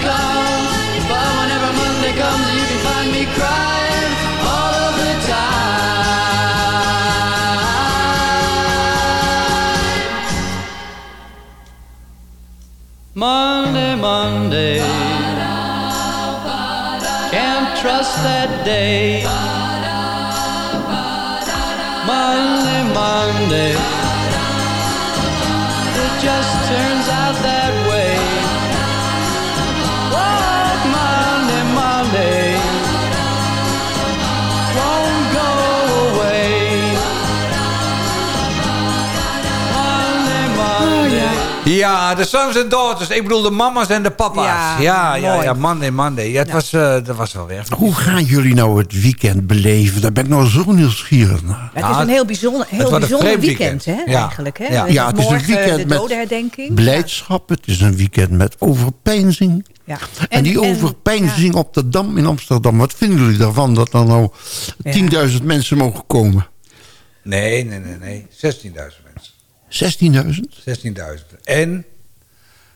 Speaker 19: comes, but whenever Monday comes, you can find me crying all of the time. Monday, Monday, can't trust that day. Monday, Monday, it just
Speaker 8: Ja, de sons en daughters. Ik bedoel de mama's en de papa's.
Speaker 10: Ja,
Speaker 8: Ja, ja, ja, Monday, Monday. Ja, het was, eh, dat was wel weer.
Speaker 9: Hoe gaan jullie nou het weekend beleven? Daar ben ik nou zo nieuwsgierig naar.
Speaker 10: Het is een heel bijzonder, heel bijzonder weekend,
Speaker 9: weekend.
Speaker 10: hè,
Speaker 9: Ja.
Speaker 10: eigenlijk. Hè?
Speaker 9: Ja, het is een weekend
Speaker 10: de
Speaker 9: met
Speaker 10: dodenherdenking.
Speaker 9: blijdschap. Het is een weekend met overpeinzing.
Speaker 10: Ja.
Speaker 9: En, die overpeinzing op de Dam in Amsterdam. Wat vinden jullie daarvan dat er nou 10.000 mensen mogen komen?
Speaker 8: Nee, nee, nee, nee. 16.000 mensen.
Speaker 9: 16.000?
Speaker 8: 16.000. En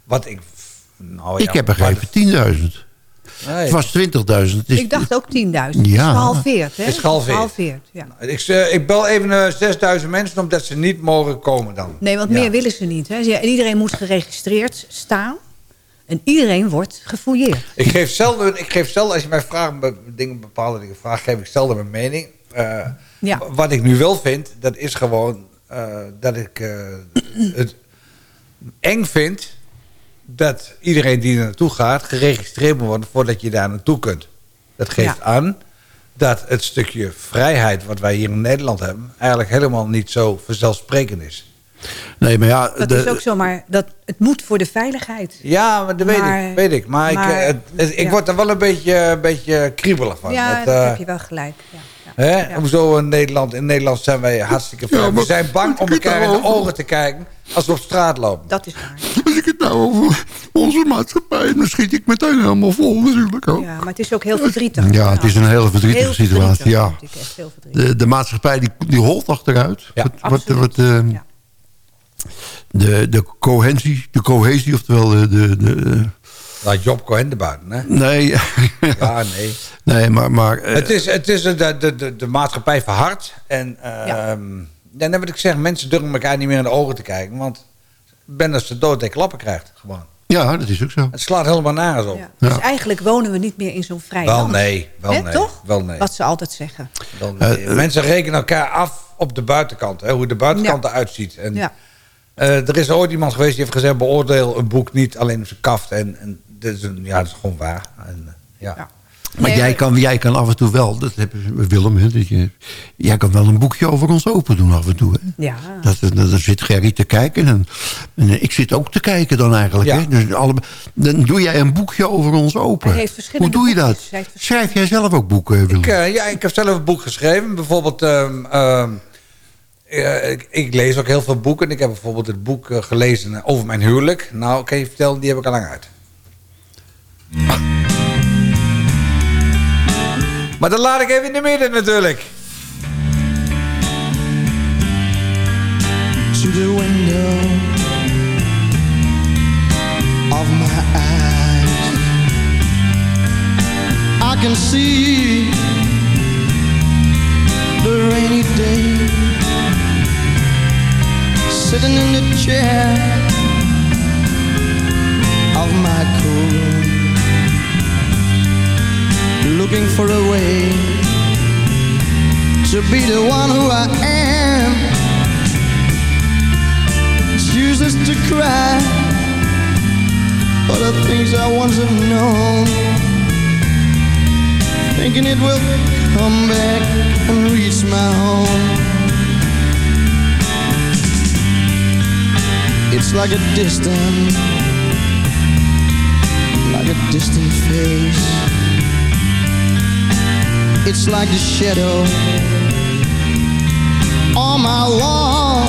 Speaker 8: wat ik... Nou, ja,
Speaker 9: ik heb begrepen 10.000.
Speaker 8: Nee.
Speaker 9: Het was 20.000. Het is-
Speaker 10: Ik dacht ook 10.000.
Speaker 9: Ja.
Speaker 10: Het is gehalveerd, hè?
Speaker 8: Is gehalveerd.
Speaker 10: Gehalveerd, ja.
Speaker 8: Ik, eh, ik bel even eh, 6000 mensen omdat ze niet mogen komen dan.
Speaker 10: Nee, want
Speaker 8: Ja.
Speaker 10: meer willen ze niet. Hè? En iedereen moet geregistreerd staan. En iedereen wordt gefouilleerd.
Speaker 8: Ik geef zelden, ik geef zelden als je mij vraagt, be- dingen bepaalde dingen vraagt, geef ik zelden mijn mening. Eh,
Speaker 10: Ja.
Speaker 8: Wat ik nu wel vind, dat is gewoon eh, dat ik eh, het eng vind dat iedereen die er naartoe gaat geregistreerd moet worden voordat je daar naartoe kunt. Dat geeft aan dat het stukje vrijheid wat wij hier in Nederland hebben eigenlijk helemaal niet zo vanzelfsprekend is.
Speaker 9: Nee, maar ja...
Speaker 10: Dat is ook zo, maar dat, het moet voor de veiligheid.
Speaker 8: Ja, maar dat weet
Speaker 10: Maar-
Speaker 8: ik. Weet ik. Maar,
Speaker 10: maar-
Speaker 8: ik, eh, het- het- ik
Speaker 10: ja.
Speaker 8: word er wel een beetje, een beetje kriebelig van.
Speaker 10: ja,
Speaker 8: eh,
Speaker 10: heb je wel gelijk. Ja.
Speaker 8: Hè? Hoezo in Nederland? In Nederland zijn wij hartstikke vrij.
Speaker 9: Ja,
Speaker 8: we zijn bang om elkaar in de ogen te kijken als we op straat lopen.
Speaker 10: Dat is waar.
Speaker 9: Als ik het nou over onze maatschappij... dan schiet ik meteen helemaal vol natuurlijk ook.
Speaker 10: Ja, maar het is ook heel verdrietig.
Speaker 9: Ja, het is een hele verdrietige
Speaker 10: Heel
Speaker 9: situatie.
Speaker 10: verdrietig,
Speaker 9: Ja.
Speaker 10: vind ik echt heel verdrietig.
Speaker 9: De, de maatschappij die, die holt achteruit. wat, wat,
Speaker 10: absoluut.
Speaker 9: wat, eh, de, de cohesie, de cohesie, oftewel de... de, de
Speaker 8: Laat Job Cohen erbuiten, hè?
Speaker 9: nee,
Speaker 8: Ja, nee.
Speaker 9: nee, maar... maar eh,
Speaker 8: Het is, het is de, de, de, de maatschappij verhard. En ja. dan heb ik zeg, mensen durven elkaar niet meer in de ogen te kijken. Want ben dat ze dood en klappen krijgt. Gewoon.
Speaker 9: ja, dat is ook zo.
Speaker 8: Het slaat helemaal nergens op.
Speaker 10: Ja. Dus eigenlijk wonen we niet meer in zo'n vrij
Speaker 8: Wel
Speaker 10: land.
Speaker 8: nee, wel nee.
Speaker 10: Toch?
Speaker 8: Wel nee.
Speaker 10: Wat ze altijd zeggen.
Speaker 8: Wel nee.
Speaker 9: Eh, eh,
Speaker 8: Mensen rekenen elkaar af op de buitenkant. Hè, hoe de buitenkant eruit ziet. En,
Speaker 10: Ja.
Speaker 8: eh, er is ooit iemand geweest die heeft gezegd... beoordeel een boek niet alleen op zijn kaft. En, en dit is een, ja, dat is gewoon waar. En, eh, ja.
Speaker 9: Maar jij kan, jij kan af en toe wel, dat hebben Willem, hè, dat je, jij kan wel een boekje over ons open doen af en toe. Hè?
Speaker 10: Ja.
Speaker 9: Dat, dat, dan zit Gerry te kijken en, en ik zit ook te kijken dan eigenlijk.
Speaker 8: Ja.
Speaker 9: Hè? Dus alle, dan doe jij een boekje over ons open.
Speaker 10: Hij heeft verschillende
Speaker 9: Hoe doe je dat? Schrijf jij zelf ook boeken, Willem?
Speaker 8: Ik, eh, ja, ik heb zelf een boek geschreven. Bijvoorbeeld, ehm, ehm, eh, ik, ik lees ook heel veel boeken. Ik heb bijvoorbeeld het boek eh, gelezen over mijn huwelijk. Nou, kan je vertellen, die heb ik al lang uit. Maar dat laat ik even in de midden natuurlijk.
Speaker 20: to the window of my eyes. I can see the rainy day sitting in the chair of my cool looking for a way to be the one who I am. Useless to cry for the things I once have known. Thinking it will come back and reach my home. It's like a distant, like a distant face. It's like the shadow on my wall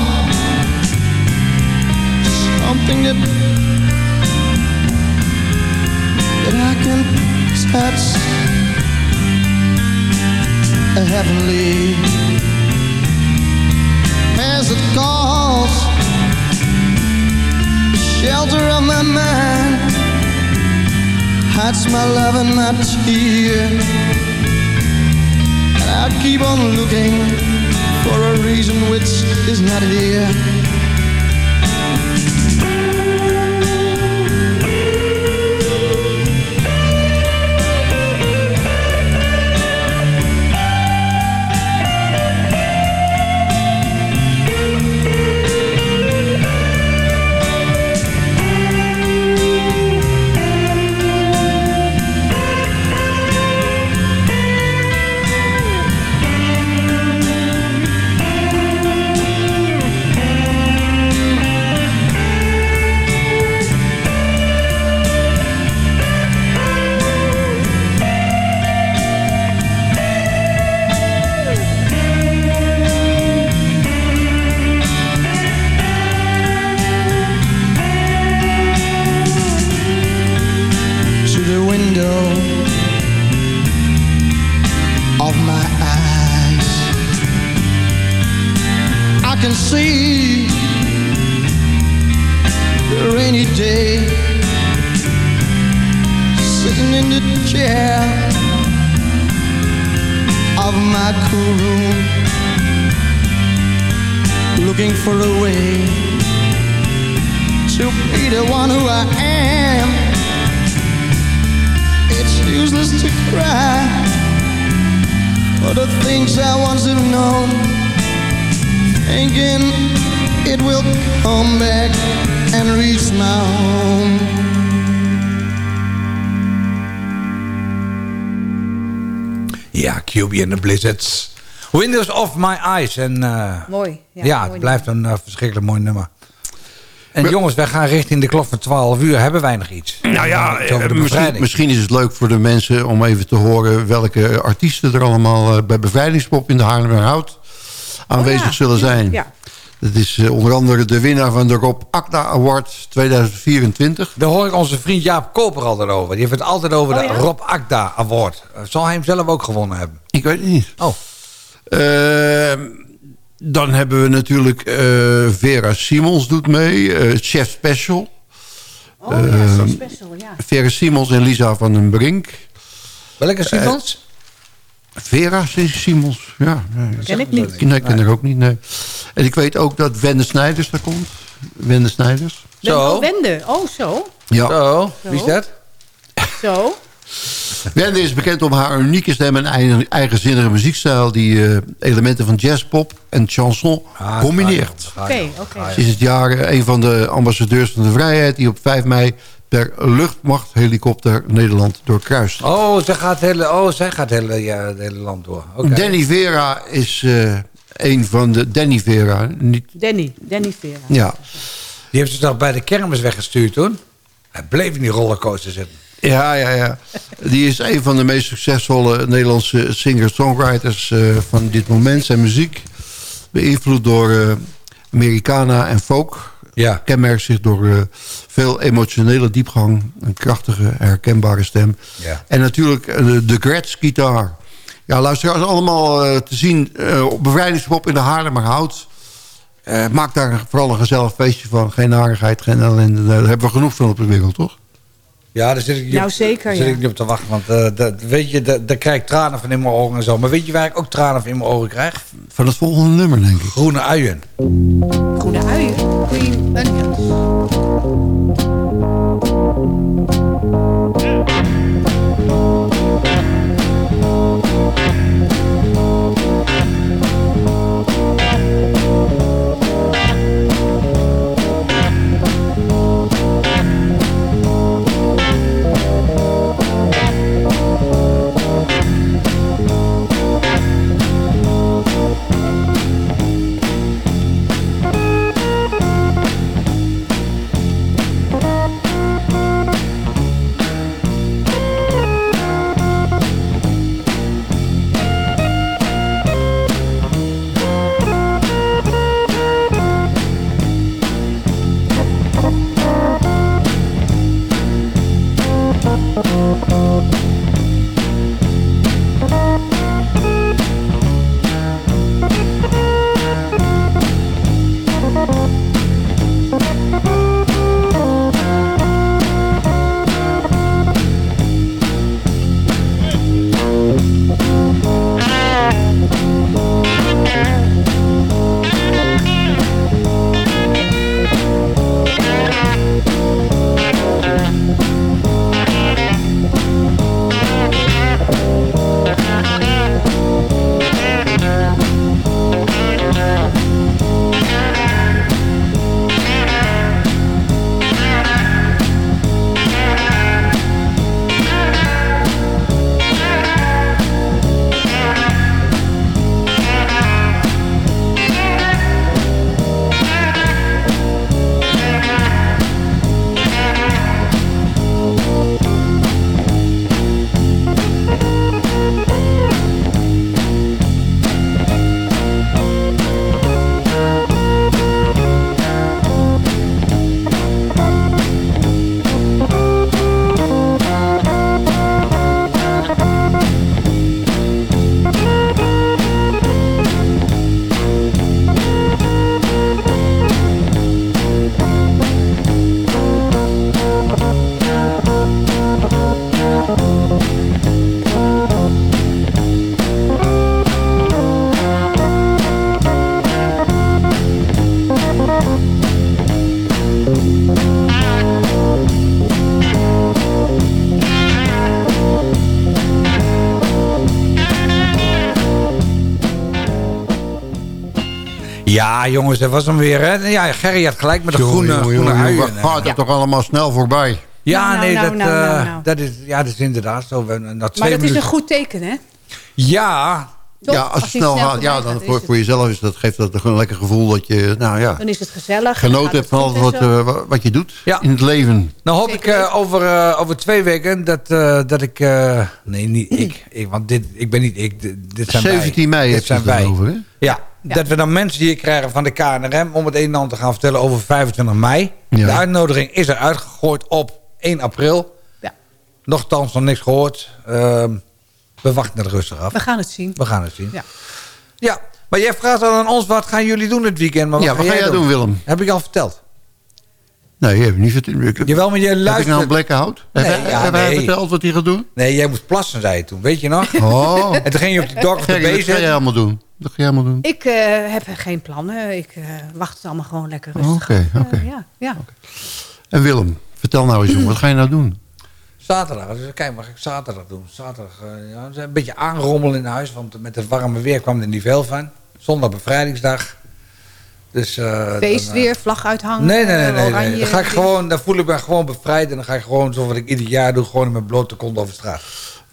Speaker 20: something that that I can touch. A heavenly as it calls. Shelter of my mind hides my love and my tear and I keep on looking for a reason which is not here
Speaker 8: De Blizzards. Windows of My Eyes. En, eh,
Speaker 10: Mooi. Ja,
Speaker 8: Ja,
Speaker 10: mooi
Speaker 8: het blijft een eh, verschrikkelijk mooi nummer. En jongens, wij gaan richting de klok van 12 uur. Hebben wij nog iets?
Speaker 9: Nou ja,
Speaker 8: Iets over de
Speaker 9: eh, misschien, misschien is het leuk voor de mensen om even te horen... welke artiesten er allemaal bij Bevrijdingspop in de Haarlemmerhout aanwezig
Speaker 10: Oh ja,
Speaker 9: zullen zijn.
Speaker 10: ja.
Speaker 9: Dat is eh, onder andere de winnaar van de Rob Akda Award 2024.
Speaker 8: Daar hoor ik onze vriend Jaap Koper altijd over. Die heeft het altijd over
Speaker 10: Oh,
Speaker 8: de? Rob Akda Award. Eh, Zal hij hem zelf ook gewonnen hebben?
Speaker 9: Ik weet het niet.
Speaker 8: Oh.
Speaker 9: Eh, dan hebben we natuurlijk eh, Vera Simons doet mee. eh, Chef Special.
Speaker 10: Oh ja,
Speaker 9: Ehm,
Speaker 10: zo special, ja.
Speaker 9: Vera Simons en Lisa van den Brink.
Speaker 8: Welke Simons?
Speaker 9: Vera Simons, ja. nee.
Speaker 10: Ken ik niet.
Speaker 9: Nee, ik ken er ook niet, nee. En ik weet ook dat Wende Snijders daar komt. Wende Snijders.
Speaker 10: Wende- Oh, Wende. Oh, zo.
Speaker 9: Ja.
Speaker 8: Zo, wie is dat?
Speaker 10: Zo.
Speaker 9: Wende is bekend om haar unieke stem en eigen, eigenzinnige muziekstijl... die eh, elementen van jazzpop en chanson
Speaker 8: Ah,
Speaker 9: combineert.
Speaker 10: Oké, oké.
Speaker 9: Ze is het jaar eh, een van de ambassadeurs van de vrijheid... die op 5 mei per luchtmachthelikopter Nederland doorkruist.
Speaker 8: Oh, zij gaat, hele, oh, zij gaat het hele, ja, het hele land door. Oké.
Speaker 9: Danny Vera is eh, een van de... Danny Vera, niet...
Speaker 10: Danny. Danny Vera.
Speaker 9: Ja,
Speaker 8: Die heeft ze toch bij de kermis weggestuurd toen? Hij bleef in die rollercoaster zitten.
Speaker 9: Ja, ja, ja. Die is een van de meest succesvolle Nederlandse singer-songwriters eh, van dit moment. Zijn muziek beïnvloed door eh Americana en folk.
Speaker 8: Ja.
Speaker 9: Kenmerkt zich door eh, veel emotionele diepgang. Een krachtige, herkenbare stem.
Speaker 8: Ja.
Speaker 9: En natuurlijk eh, de, Gretsch-gitaar. Ja, luisteraars, allemaal eh, te zien op Bevrijdingspop in de Haarlemmerhout. Maak daar vooral een gezellig feestje van. Geen narigheid, geen ellende. Daar hebben we genoeg van op de wereld, toch?
Speaker 8: Ja, daar zit ik niet,
Speaker 10: Nou,
Speaker 8: op,
Speaker 10: zeker,
Speaker 8: daar zit
Speaker 10: ja.
Speaker 8: ik niet op te wachten. Want eh, dat, weet je, daar daar krijg ik tranen van in mijn ogen en zo. Maar weet je waar ik ook tranen van in mijn ogen krijg?
Speaker 9: Van het volgende nummer, denk ik.
Speaker 8: Groene uien.
Speaker 10: Groene uien. Green onions.
Speaker 8: Ja, jongens, dat was hem weer. Hè? Ja, Gerry had gelijk met de groene,
Speaker 9: jongen,
Speaker 8: groene
Speaker 9: jongen,
Speaker 8: uien.
Speaker 9: Wat gaat
Speaker 8: Ja.
Speaker 9: er toch allemaal snel voorbij?
Speaker 8: Ja,
Speaker 10: Nou,
Speaker 8: nee,
Speaker 10: nou,
Speaker 8: dat,
Speaker 10: nou,
Speaker 8: eh. Dat, is, ja, dat is inderdaad zo. Na
Speaker 10: Maar dat is een goed teken, hè?
Speaker 8: Ja,
Speaker 10: Toch?
Speaker 9: Ja, als het snel gaat, ja, dan voor, voor jezelf is dat, geeft dat toch een lekker gevoel dat je, nou ja,
Speaker 10: Dan is het gezellig.
Speaker 9: genoten hebt van alles wat, eh, wa- wat je doet
Speaker 8: Ja.
Speaker 9: in het leven.
Speaker 8: nou hoop ik eh, over, eh, over twee weken dat, eh, dat ik... eh, nee, niet ik, ik. Want dit, ik ben niet ik. Dit, zijn wij.
Speaker 9: 17 mei
Speaker 8: Dit
Speaker 9: heb je
Speaker 8: zijn
Speaker 9: het
Speaker 8: wij.
Speaker 9: over, hè?
Speaker 8: Ja, Dat we dan mensen hier krijgen van de KNRM... om het een en ander te gaan vertellen over 25 mei.
Speaker 9: Ja.
Speaker 8: De uitnodiging is er uitgegooid op 1 april.
Speaker 10: Ja.
Speaker 8: Nochtans nog niks gehoord. Ehm, we wachten het rustig af.
Speaker 10: We gaan het zien.
Speaker 8: We gaan het zien.
Speaker 10: Ja.
Speaker 8: Ja, maar jij vraagt al aan ons... wat gaan jullie doen dit weekend? Maar
Speaker 9: Ja, wat ga jij doen, Willem?
Speaker 8: Heb ik al verteld.
Speaker 9: Nee, je hebt niet verteld.
Speaker 8: Jawel, maar jij
Speaker 9: Heb ik
Speaker 8: luistert...
Speaker 9: nou een blackout?
Speaker 8: Nee,
Speaker 9: heb
Speaker 8: ja,
Speaker 9: heb hij
Speaker 8: nee.
Speaker 9: verteld wat hij gaat doen?
Speaker 8: Nee, jij moest plassen, zei je toen. Weet je nog?
Speaker 9: Oh.
Speaker 8: En toen ging je op die dog of the
Speaker 9: Gerry,
Speaker 8: bay
Speaker 9: wat ga jij allemaal doen? Wat ga jij allemaal doen?
Speaker 10: Ik eh, heb geen plannen. Ik eh, wacht het allemaal gewoon lekker rustig.
Speaker 9: Oké.
Speaker 10: Eh, ja, ja.
Speaker 9: En Willem, vertel nou eens jongen, wat ga je nou doen?
Speaker 8: Zaterdag. Dus kijk, wat ga ik zaterdag doen? Zaterdag ja, een beetje aanrommelen in huis. Want met het warme weer kwam er niet veel van. Zondag bevrijdingsdag. Dus, eh,
Speaker 10: Feest
Speaker 8: dan, eh,
Speaker 10: weer, vlag uithangen.
Speaker 8: Nee, nee, nee. nee,
Speaker 10: oranje
Speaker 8: nee. Dan, ga ik gewoon, dan voel ik me gewoon bevrijd. En dan ga ik gewoon, zoals wat ik ieder jaar doe, gewoon in mijn blote kont over straat.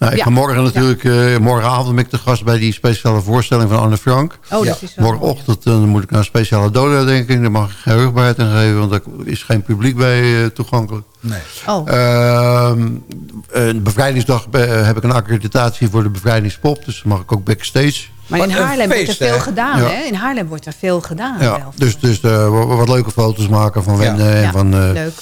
Speaker 9: Nou, ik
Speaker 10: Ja.
Speaker 9: ga morgen natuurlijk, eh, morgenavond ben ik de gast bij die speciale voorstelling van Anne Frank.
Speaker 10: Oh, dat is wel
Speaker 9: Morgenochtend eh, dan moet ik naar een speciale dodenherdenking. Daar mag ik geen rugbaarheid aan geven, want er is geen publiek bij eh, toegankelijk.
Speaker 8: Nee.
Speaker 10: Oh.
Speaker 9: Ehm, eh, bevrijdingsdag heb ik een accreditatie voor de bevrijdingspop. Dus dan mag ik ook backstage.
Speaker 10: Maar in
Speaker 8: Wat
Speaker 10: Haarlem wordt er veel
Speaker 8: hè?
Speaker 10: gedaan,
Speaker 9: Ja.
Speaker 10: hè? In Haarlem wordt er veel gedaan.
Speaker 9: Ja,
Speaker 10: wel.
Speaker 9: dus, dus eh, wat, leuke foto's maken van
Speaker 8: Ja.
Speaker 9: Wende en
Speaker 10: Ja,
Speaker 9: van eh,
Speaker 10: Leuk.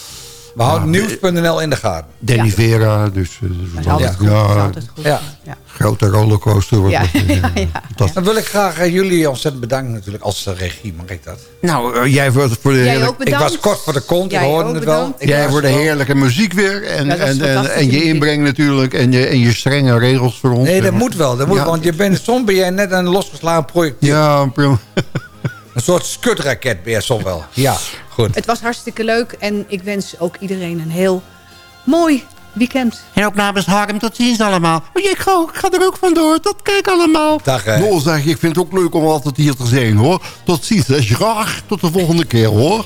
Speaker 8: We houden nieuws.nl in de gaten.
Speaker 9: Danny
Speaker 10: Ja.
Speaker 9: Vera. Dus, dus
Speaker 10: Dat is altijd goed.
Speaker 9: ja,
Speaker 10: dat is altijd goed.
Speaker 8: Ja.
Speaker 10: Ja.
Speaker 9: grote rollercoaster. Wordt
Speaker 10: Ja,
Speaker 9: eh,
Speaker 10: ja, ja,
Speaker 9: fantastisch.
Speaker 8: Dan wil ik graag jullie ontzettend bedanken natuurlijk als regie. Mag ik dat?
Speaker 9: Nou, eh, jij voor, voor de
Speaker 10: Jij
Speaker 9: heerlijk-
Speaker 10: ook bedankt.
Speaker 8: Ik was kort voor de kont,
Speaker 10: Jij
Speaker 8: ik hoorde het wel. Ik
Speaker 9: Jij voor de heerlijke muziek weer. En,
Speaker 10: Ja,
Speaker 9: en, en, je inbreng natuurlijk. En je, en je strenge regels voor ons.
Speaker 8: Nee, dat moet wel. Dat moet,
Speaker 9: Ja.
Speaker 8: Want je bent, soms ben jij net een losgeslagen projectiel.
Speaker 9: Ja, prima.
Speaker 8: Een soort skutraket ben je soms wel. Ja, goed.
Speaker 10: Het was hartstikke leuk. En ik wens ook iedereen een heel mooi weekend.
Speaker 11: En ook namens Harm, tot ziens allemaal. Oh, ik, ga, ik ga er ook vandoor. Tot kijk allemaal.
Speaker 8: Dag, hè.
Speaker 9: Nol zeg, ik vind het ook leuk om altijd hier te zijn hoor. Tot ziens, hè. graag. Tot de volgende keer hoor.